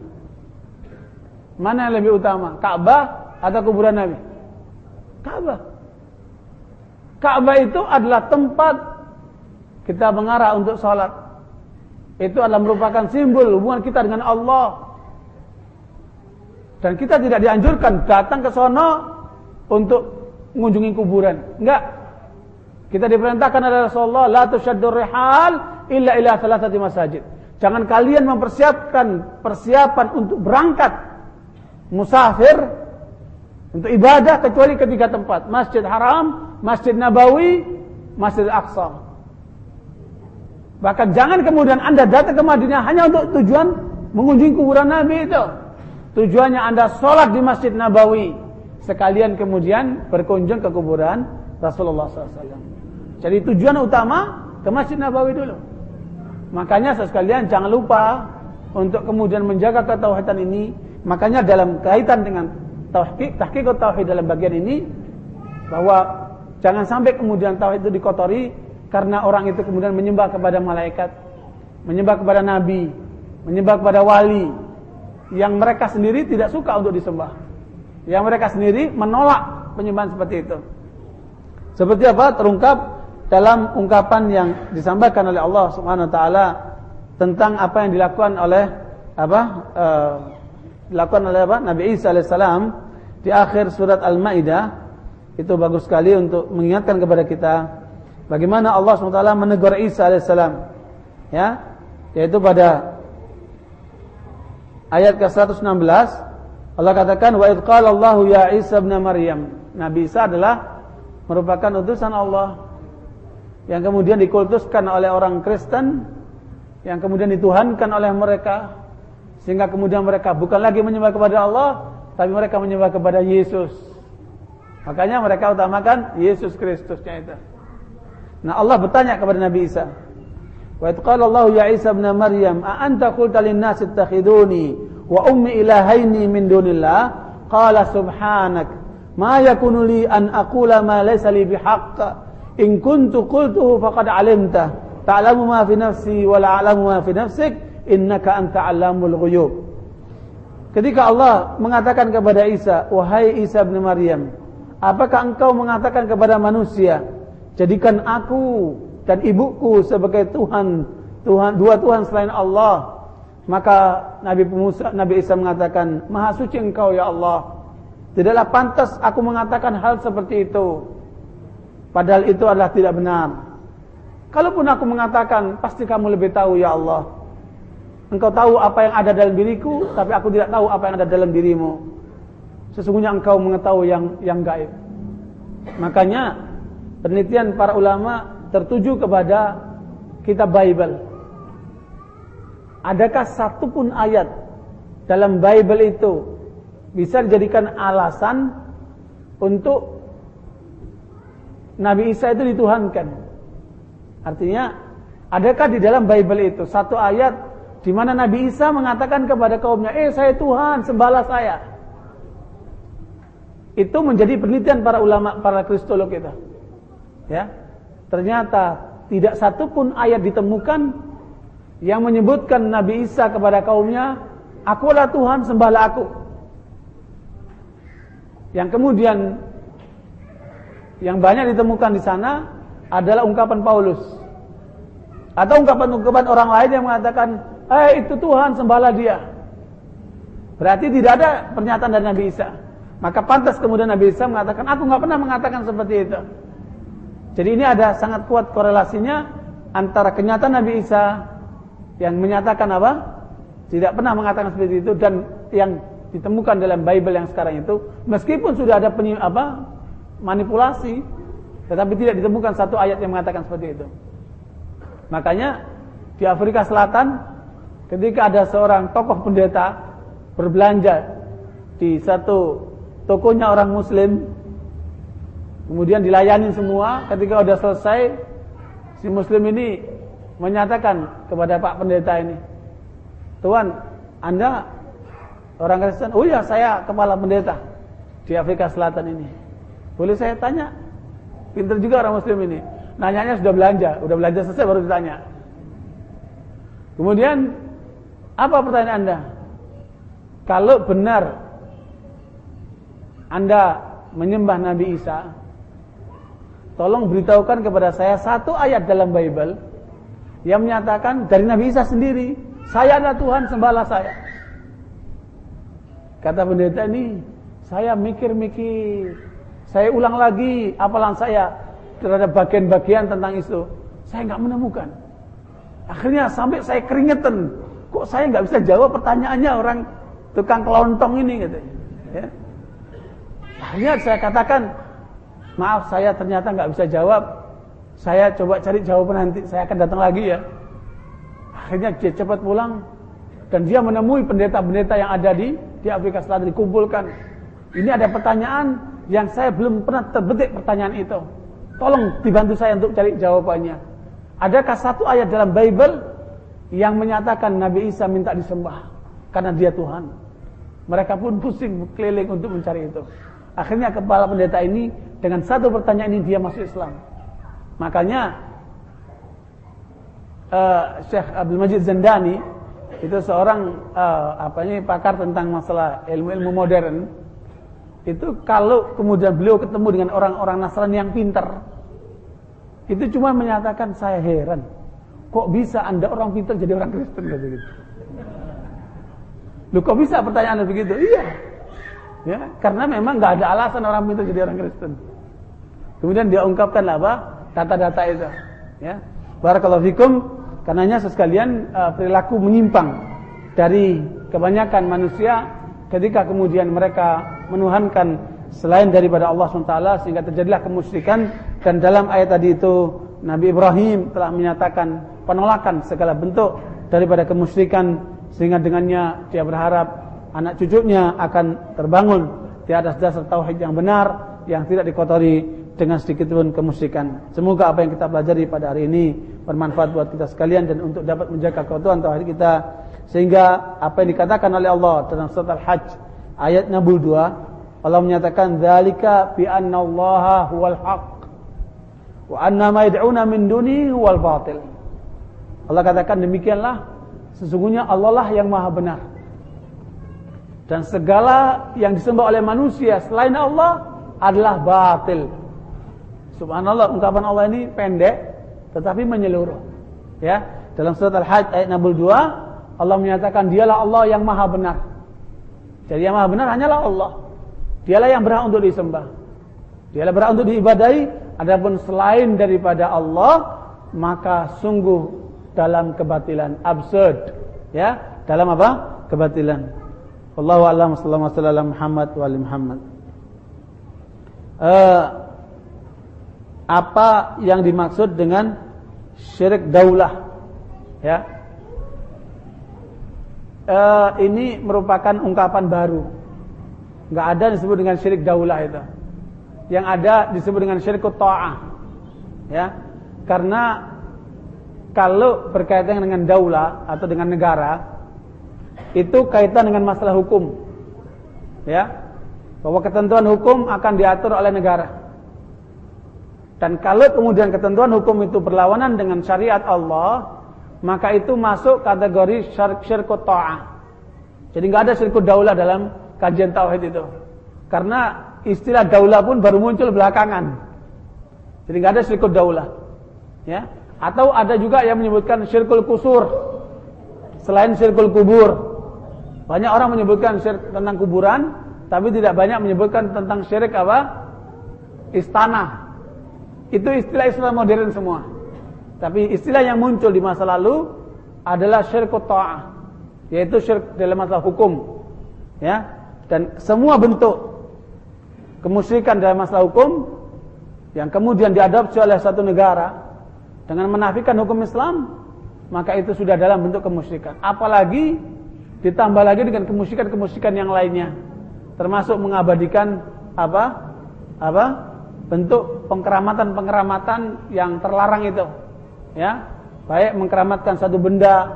Speaker 1: Mana yang lebih utama? Ka'bah atau kuburan Nabi? Ka'bah. Ka'bah itu adalah tempat kita mengarah untuk sholat. Itu adalah merupakan simbol hubungan kita dengan Allah. Dan kita tidak dianjurkan datang ke sono untuk mengunjungi kuburan. Enggak. Kita diperintahkan oleh Rasulullah, la tushaddur rihal illa ila thalathati masajid. Jangan kalian mempersiapkan persiapan untuk berangkat musafir untuk ibadah kecuali ketiga tempat, Masjid Haram, Masjid Nabawi, Masjid Aqsa. Bahkan jangan kemudian Anda datang ke Madinah hanya untuk tujuan mengunjungi kuburan Nabi itu. Tujuannya Anda sholat di Masjid Nabawi. Sekalian kemudian berkunjung ke kuburan Rasulullah SAW. Jadi tujuan utama ke Masjid Nabawi dulu. Makanya sekalian jangan lupa untuk kemudian menjaga ketauhidan ini. Makanya dalam kaitan dengan tauhid, tahqiq tauhid dalam bagian ini bahwa jangan sampai kemudian tauhid itu dikotori karena orang itu kemudian menyembah kepada malaikat, menyembah kepada nabi, menyembah kepada wali yang mereka sendiri tidak suka untuk disembah. Yang mereka sendiri menolak penyembahan seperti itu. Seperti apa? Terungkap dalam ungkapan yang disampaikan oleh Allah Subhanahu wa taala tentang apa yang dilakukan oleh apa? Uh, dilakukan oleh apa? Nabi Isa alaihissalam di akhir surat Al-Maidah itu bagus sekali untuk mengingatkan kepada kita bagaimana Allah SWT menegur Isa alaihissalam ya yaitu pada ayat ke-116 Allah katakan wa id qala Allah ya Isa ibn Maryam. Nabi Isa adalah merupakan utusan Allah yang kemudian dikultuskan oleh orang Kristen yang kemudian dituhankan oleh mereka sehingga kemudian mereka bukan lagi menyembah kepada Allah tapi mereka menyembah kepada Yesus. Makanya mereka utamakan Yesus Kristusnya itu. Nah Allah bertanya kepada Nabi Isa wa qala Allah ya Isa ibn Maryam a anta qulta lin nas ittakhiduni wa ummi ilahaini min dunillah? Qala subhanak ma yakunu li an aqula ma laysa li bihaqq. In kuntu qultuhu faqad alimta. Ta'lamu ma fi nafsi wa la a'lamu ma fi nafsik. Innaka anta 'allamul ghuyub. Ketika Allah mengatakan kepada Isa, "Wahai Isa bin Maryam, apakah engkau mengatakan kepada manusia, jadikan aku dan ibuku sebagai Tuhan, Tuhan dua Tuhan selain Allah?" Maka Nabi Musa, Nabi Isa mengatakan, "Maha suci engkau ya Allah. Tidaklah pantas aku mengatakan hal seperti itu." Padahal itu adalah tidak benar. Kalaupun aku mengatakan, pasti kamu lebih tahu ya Allah. Engkau tahu apa yang ada dalam diriku, tapi aku tidak tahu apa yang ada dalam dirimu. Sesungguhnya engkau mengetahui yang yang gaib. Makanya penelitian para ulama tertuju kepada kitab Bible. Adakah satu pun ayat dalam Bible itu bisa dijadikan alasan untuk Nabi Isa itu dituhankan. Artinya, adakah di dalam Bible itu satu ayat di mana Nabi Isa mengatakan kepada kaumnya, "Eh, saya Tuhan, sembahlah saya." Itu menjadi penelitian para ulama, para kristolog kita. Ya. Ternyata tidak satu pun ayat ditemukan yang menyebutkan Nabi Isa kepada kaumnya, "Akulah Tuhan, sembahlah aku." Yang kemudian yang banyak ditemukan di sana adalah ungkapan Paulus. Atau ungkapan-ungkapan orang lain yang mengatakan, "Eh, itu Tuhan, sembahlah dia." Berarti tidak ada pernyataan dari Nabi Isa. Maka pantas kemudian Nabi Isa mengatakan, "Aku nggak pernah mengatakan seperti itu." Jadi ini ada sangat kuat korelasinya antara kenyataan Nabi Isa yang menyatakan apa? Tidak pernah mengatakan seperti itu dan yang ditemukan dalam Bible yang sekarang itu, meskipun sudah ada penyim, apa manipulasi, tetapi tidak ditemukan satu ayat yang mengatakan seperti itu. Makanya di Afrika Selatan ketika ada seorang tokoh pendeta berbelanja di satu tokonya orang muslim kemudian dilayani semua ketika sudah selesai si muslim ini menyatakan kepada Pak pendeta ini Tuhan Anda orang Kristen oh ya saya kepala pendeta di Afrika Selatan ini boleh saya tanya? Pinter juga orang muslim ini. Nanyanya sudah belanja, udah belanja selesai baru ditanya. Kemudian apa pertanyaan Anda? Kalau benar Anda menyembah Nabi Isa, tolong beritahukan kepada saya satu ayat dalam Bible yang menyatakan dari Nabi Isa sendiri, saya adalah Tuhan, sembahlah saya. Kata pendeta ini, saya mikir-mikir, saya ulang lagi apalan saya terhadap bagian-bagian tentang itu. Saya nggak menemukan. Akhirnya sampai saya keringetan. Kok saya nggak bisa jawab pertanyaannya orang tukang kelontong ini gitu. Ya. Akhirnya saya katakan, maaf saya ternyata nggak bisa jawab. Saya coba cari jawaban nanti. Saya akan datang lagi ya. Akhirnya dia cepat pulang dan dia menemui pendeta-pendeta yang ada di di Afrika Selatan dikumpulkan. Ini ada pertanyaan yang saya belum pernah terbetik pertanyaan itu. Tolong dibantu saya untuk cari jawabannya. Adakah satu ayat dalam Bible yang menyatakan Nabi Isa minta disembah karena dia Tuhan? Mereka pun pusing keliling untuk mencari itu. Akhirnya kepala pendeta ini dengan satu pertanyaan ini dia masuk Islam. Makanya uh, Syekh Abdul Majid Zandani itu seorang uh, apa ini pakar tentang masalah ilmu-ilmu modern. Itu kalau kemudian beliau ketemu dengan orang-orang Nasrani yang pintar, itu cuma menyatakan saya heran, kok bisa anda orang pintar jadi orang Kristen kata gitu. Lu kok bisa pertanyaan begitu? Iya, ya karena memang nggak ada alasan orang pintar jadi orang Kristen. Kemudian dia ungkapkan apa? Data-data itu, ya. Barakallahu fikum Karenanya sekalian uh, perilaku menyimpang dari kebanyakan manusia ketika kemudian mereka menuhankan selain daripada Allah SWT sehingga terjadilah kemusyrikan dan dalam ayat tadi itu Nabi Ibrahim telah menyatakan penolakan segala bentuk daripada kemusyrikan sehingga dengannya dia berharap anak cucunya akan terbangun di atas dasar tauhid yang benar yang tidak dikotori dengan sedikit pun kemusyrikan. Semoga apa yang kita pelajari pada hari ini bermanfaat buat kita sekalian dan untuk dapat menjaga keutuhan tauhid kita sehingga apa yang dikatakan oleh Allah dalam surat Al-Hajj ayat 62 Allah menyatakan zalika bi anna Allah huwal haq wa anna ma yad'una min duni huwal batil. Allah katakan demikianlah sesungguhnya Allah lah yang maha benar. Dan segala yang disembah oleh manusia selain Allah adalah batil. Subhanallah ungkapan Allah ini pendek tetapi menyeluruh. Ya, dalam surat Al-Hajj ayat 62 Allah menyatakan dialah Allah yang maha benar. Jadi yang maha benar hanyalah Allah. Dialah yang berhak untuk disembah. Dialah berhak untuk diibadahi. Adapun selain daripada Allah maka sungguh dalam kebatilan. Absurd. Ya, dalam apa? Kebatilan. Allahu a'lam. Sallallahu alaihi Muhammad wa ali Muhammad. Uh, apa yang dimaksud dengan syirik daulah? Ya? E, ini merupakan ungkapan baru. Nggak ada disebut dengan syirik daulah itu. Yang ada disebut dengan syirik ta'ah. Ya? Karena kalau berkaitan dengan daulah atau dengan negara itu kaitan dengan masalah hukum ya bahwa ketentuan hukum akan diatur oleh negara dan kalau kemudian ketentuan hukum itu berlawanan dengan syariat Allah, maka itu masuk kategori syirkut ta'ah. Jadi nggak ada syirkut daulah dalam kajian tauhid itu. Karena istilah daulah pun baru muncul belakangan. Jadi nggak ada syirkut daulah. Ya. Atau ada juga yang menyebutkan syirkul kusur selain syirkul kubur. Banyak orang menyebutkan syirik tentang kuburan, tapi tidak banyak menyebutkan tentang syirik apa? Istana. Itu istilah Islam modern semua. Tapi istilah yang muncul di masa lalu adalah syirkut ta'ah. Yaitu syirik dalam masalah hukum. Ya. Dan semua bentuk kemusyrikan dalam masalah hukum yang kemudian diadopsi oleh satu negara dengan menafikan hukum Islam, maka itu sudah dalam bentuk kemusyrikan. Apalagi ditambah lagi dengan kemusyrikan-kemusyrikan yang lainnya, termasuk mengabadikan apa? Apa? bentuk pengkeramatan-pengkeramatan yang terlarang itu. Ya. Baik mengkeramatkan satu benda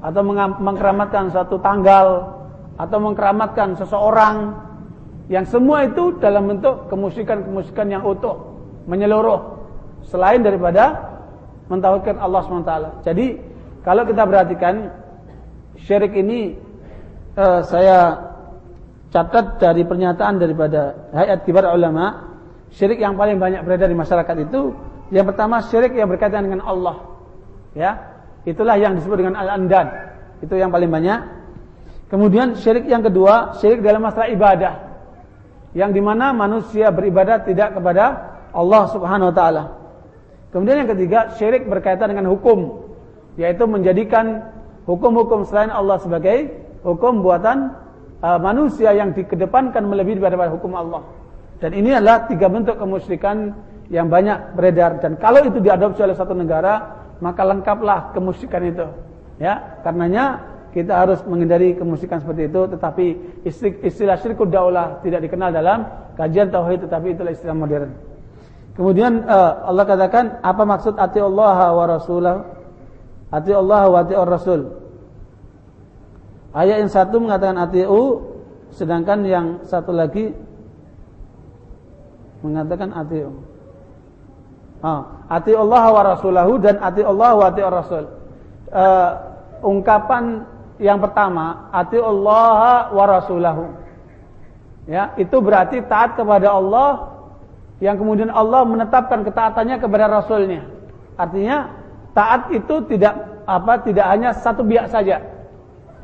Speaker 1: atau mengkeramatkan satu tanggal atau mengkeramatkan seseorang yang semua itu dalam bentuk kemusikan-kemusikan yang utuh, menyeluruh selain daripada mentauhidkan Allah SWT. Jadi kalau kita perhatikan syirik ini eh, saya catat dari pernyataan daripada Hayat Kibar Ulama Syirik yang paling banyak beredar di masyarakat itu yang pertama syirik yang berkaitan dengan Allah. Ya. Itulah yang disebut dengan al-andad. Itu yang paling banyak. Kemudian syirik yang kedua, syirik dalam masalah ibadah. Yang di mana manusia beribadah tidak kepada Allah subhanahu wa ta'ala. Kemudian yang ketiga, syirik berkaitan dengan hukum. Yaitu menjadikan hukum-hukum selain Allah sebagai hukum buatan uh, manusia yang dikedepankan melebihi daripada hukum Allah. Dan ini adalah tiga bentuk kemusyrikan yang banyak beredar. Dan kalau itu diadopsi oleh satu negara, maka lengkaplah kemusikan itu. Ya, karenanya kita harus menghindari kemusikan seperti itu. Tetapi istilah syirkul daulah tidak dikenal dalam kajian tauhid, tetapi itulah istilah modern. Kemudian uh, Allah katakan apa maksud ati Allah wa rasulah? Ati Allah wa ati Rasul. Ayat yang satu mengatakan atiu, sedangkan yang satu lagi mengatakan atiu. Ah, ati Allah wa rasulahu dan ati Allah wa ati rasul. Uh, ungkapan yang pertama, ati Allah wa rasulahu. Ya, itu berarti taat kepada Allah yang kemudian Allah menetapkan ketaatannya kepada rasulnya. Artinya taat itu tidak apa tidak hanya satu pihak saja.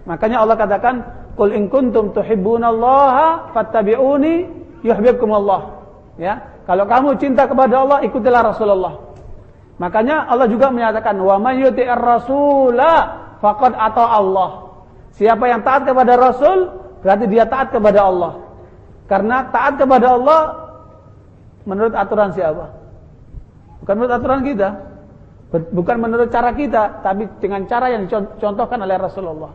Speaker 1: Makanya Allah katakan, "Qul in kuntum tuhibbunallaha fattabi'uni yuhibbukumullah." Ya, kalau kamu cinta kepada Allah, ikutilah Rasulullah. Makanya Allah juga menyatakan, "Wa may yuti'ir rasula faqad ata Allah." Siapa yang taat kepada Rasul, berarti dia taat kepada Allah. Karena taat kepada Allah menurut aturan siapa? Bukan menurut aturan kita. Bukan menurut cara kita, tapi dengan cara yang dicontohkan oleh Rasulullah.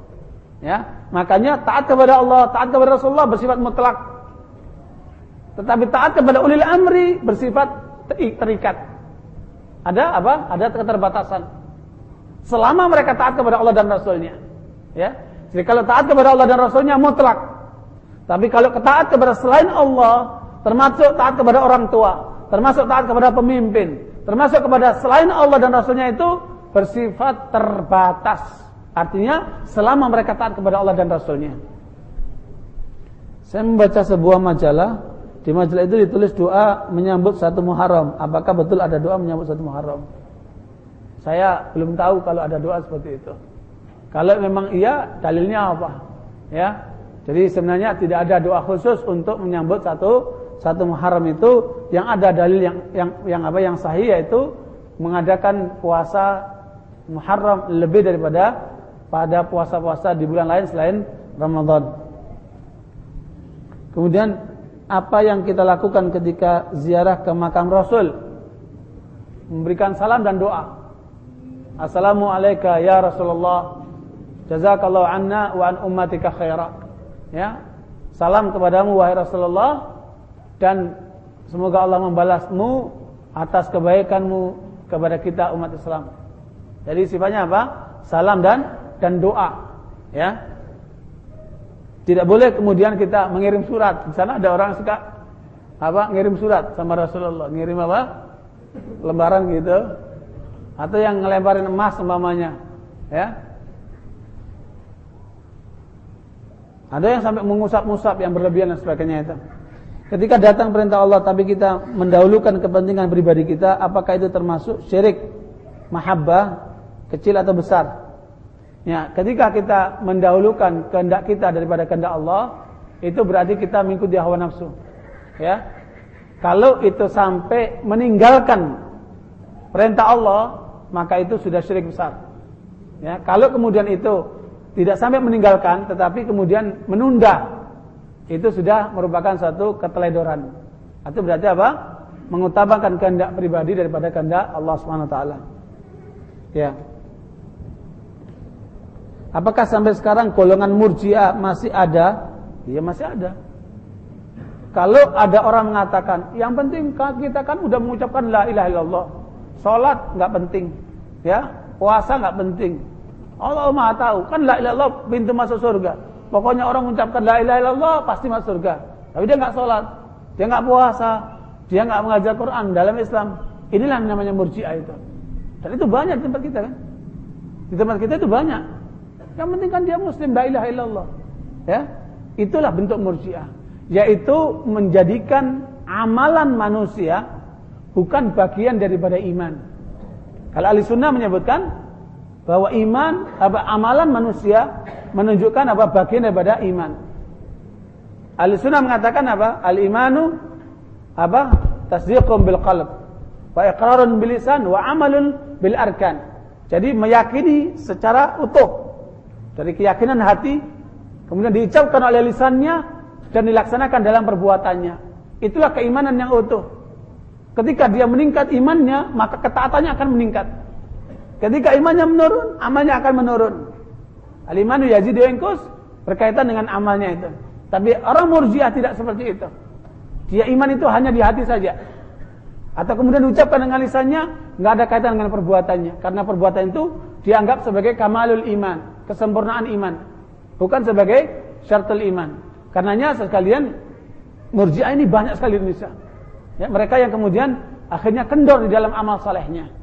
Speaker 1: Ya, makanya taat kepada Allah, taat kepada Rasulullah bersifat mutlak. Tetapi taat kepada ulil amri bersifat terikat. Ada apa? Ada keterbatasan. Selama mereka taat kepada Allah dan Rasulnya. Ya. Jadi kalau taat kepada Allah dan Rasulnya mutlak. Tapi kalau taat kepada selain Allah, termasuk taat kepada orang tua, termasuk taat kepada pemimpin, termasuk kepada selain Allah dan Rasulnya itu bersifat terbatas. Artinya selama mereka taat kepada Allah dan Rasulnya. Saya membaca sebuah majalah di majalah itu ditulis doa menyambut satu Muharram. Apakah betul ada doa menyambut satu Muharram? Saya belum tahu kalau ada doa seperti itu. Kalau memang iya, dalilnya apa? Ya. Jadi sebenarnya tidak ada doa khusus untuk menyambut satu satu Muharram itu yang ada dalil yang yang yang apa yang sahih yaitu mengadakan puasa Muharram lebih daripada pada puasa-puasa di bulan lain selain Ramadan. Kemudian apa yang kita lakukan ketika ziarah ke makam Rasul? Memberikan salam dan doa. Assalamualaikum ya Rasulullah. Jazakallahu anna wa an ummatika khaira. Ya. Salam kepadamu wahai Rasulullah dan semoga Allah membalasmu atas kebaikanmu kepada kita umat Islam jadi sifatnya apa salam dan dan doa ya tidak boleh kemudian kita mengirim surat. Di sana ada orang suka apa? Ngirim surat sama Rasulullah. Ngirim apa? Lembaran gitu. Atau yang ngelemparin emas umpamanya. Ya. Ada yang sampai mengusap-usap yang berlebihan dan sebagainya itu. Ketika datang perintah Allah tapi kita mendahulukan kepentingan pribadi kita, apakah itu termasuk syirik mahabbah kecil atau besar? Ya, ketika kita mendahulukan kehendak kita daripada kehendak Allah, itu berarti kita mengikuti hawa nafsu. Ya. Kalau itu sampai meninggalkan perintah Allah, maka itu sudah syirik besar. Ya, kalau kemudian itu tidak sampai meninggalkan tetapi kemudian menunda, itu sudah merupakan satu keteledoran. Itu berarti apa? Mengutamakan kehendak pribadi daripada kehendak Allah Subhanahu taala. Ya. Apakah sampai sekarang golongan murjiah masih ada? Iya masih ada. Kalau ada orang mengatakan, yang penting kita kan udah mengucapkan la ilaha illallah. Salat nggak penting, ya. Puasa nggak penting. Allah Maha tahu, kan la ilaha illallah pintu masuk surga. Pokoknya orang mengucapkan la ilaha illallah pasti masuk surga. Tapi dia nggak salat, dia nggak puasa, dia nggak mengajar Quran dalam Islam. Inilah namanya murjiah itu. Dan itu banyak di tempat kita kan. Di tempat kita itu banyak. Yang penting kan dia muslim, la ilaha illallah. Ya. Itulah bentuk murjiah, yaitu menjadikan amalan manusia bukan bagian daripada iman. Kalau ahli sunnah menyebutkan bahwa iman apa amalan manusia menunjukkan apa bagian daripada iman. Ahli sunnah mengatakan apa? Al imanu apa? Tasdiqum bil qalb wa iqrarun bil lisan wa amalun bil arkan. Jadi meyakini secara utuh dari keyakinan hati kemudian diucapkan oleh lisannya dan dilaksanakan dalam perbuatannya. Itulah keimanan yang utuh. Ketika dia meningkat imannya, maka ketaatannya akan meningkat. Ketika imannya menurun, amalnya akan menurun. Al-imanu yazidu yanqus berkaitan dengan amalnya itu. Tapi orang murjiah tidak seperti itu. Dia iman itu hanya di hati saja. Atau kemudian diucapkan dengan lisannya, nggak ada kaitan dengan perbuatannya. Karena perbuatan itu dianggap sebagai kamalul iman, kesempurnaan iman. Bukan sebagai syartul iman. Karenanya sekalian murjiah ini banyak sekali di Indonesia. Ya, mereka yang kemudian akhirnya kendor di dalam amal salehnya.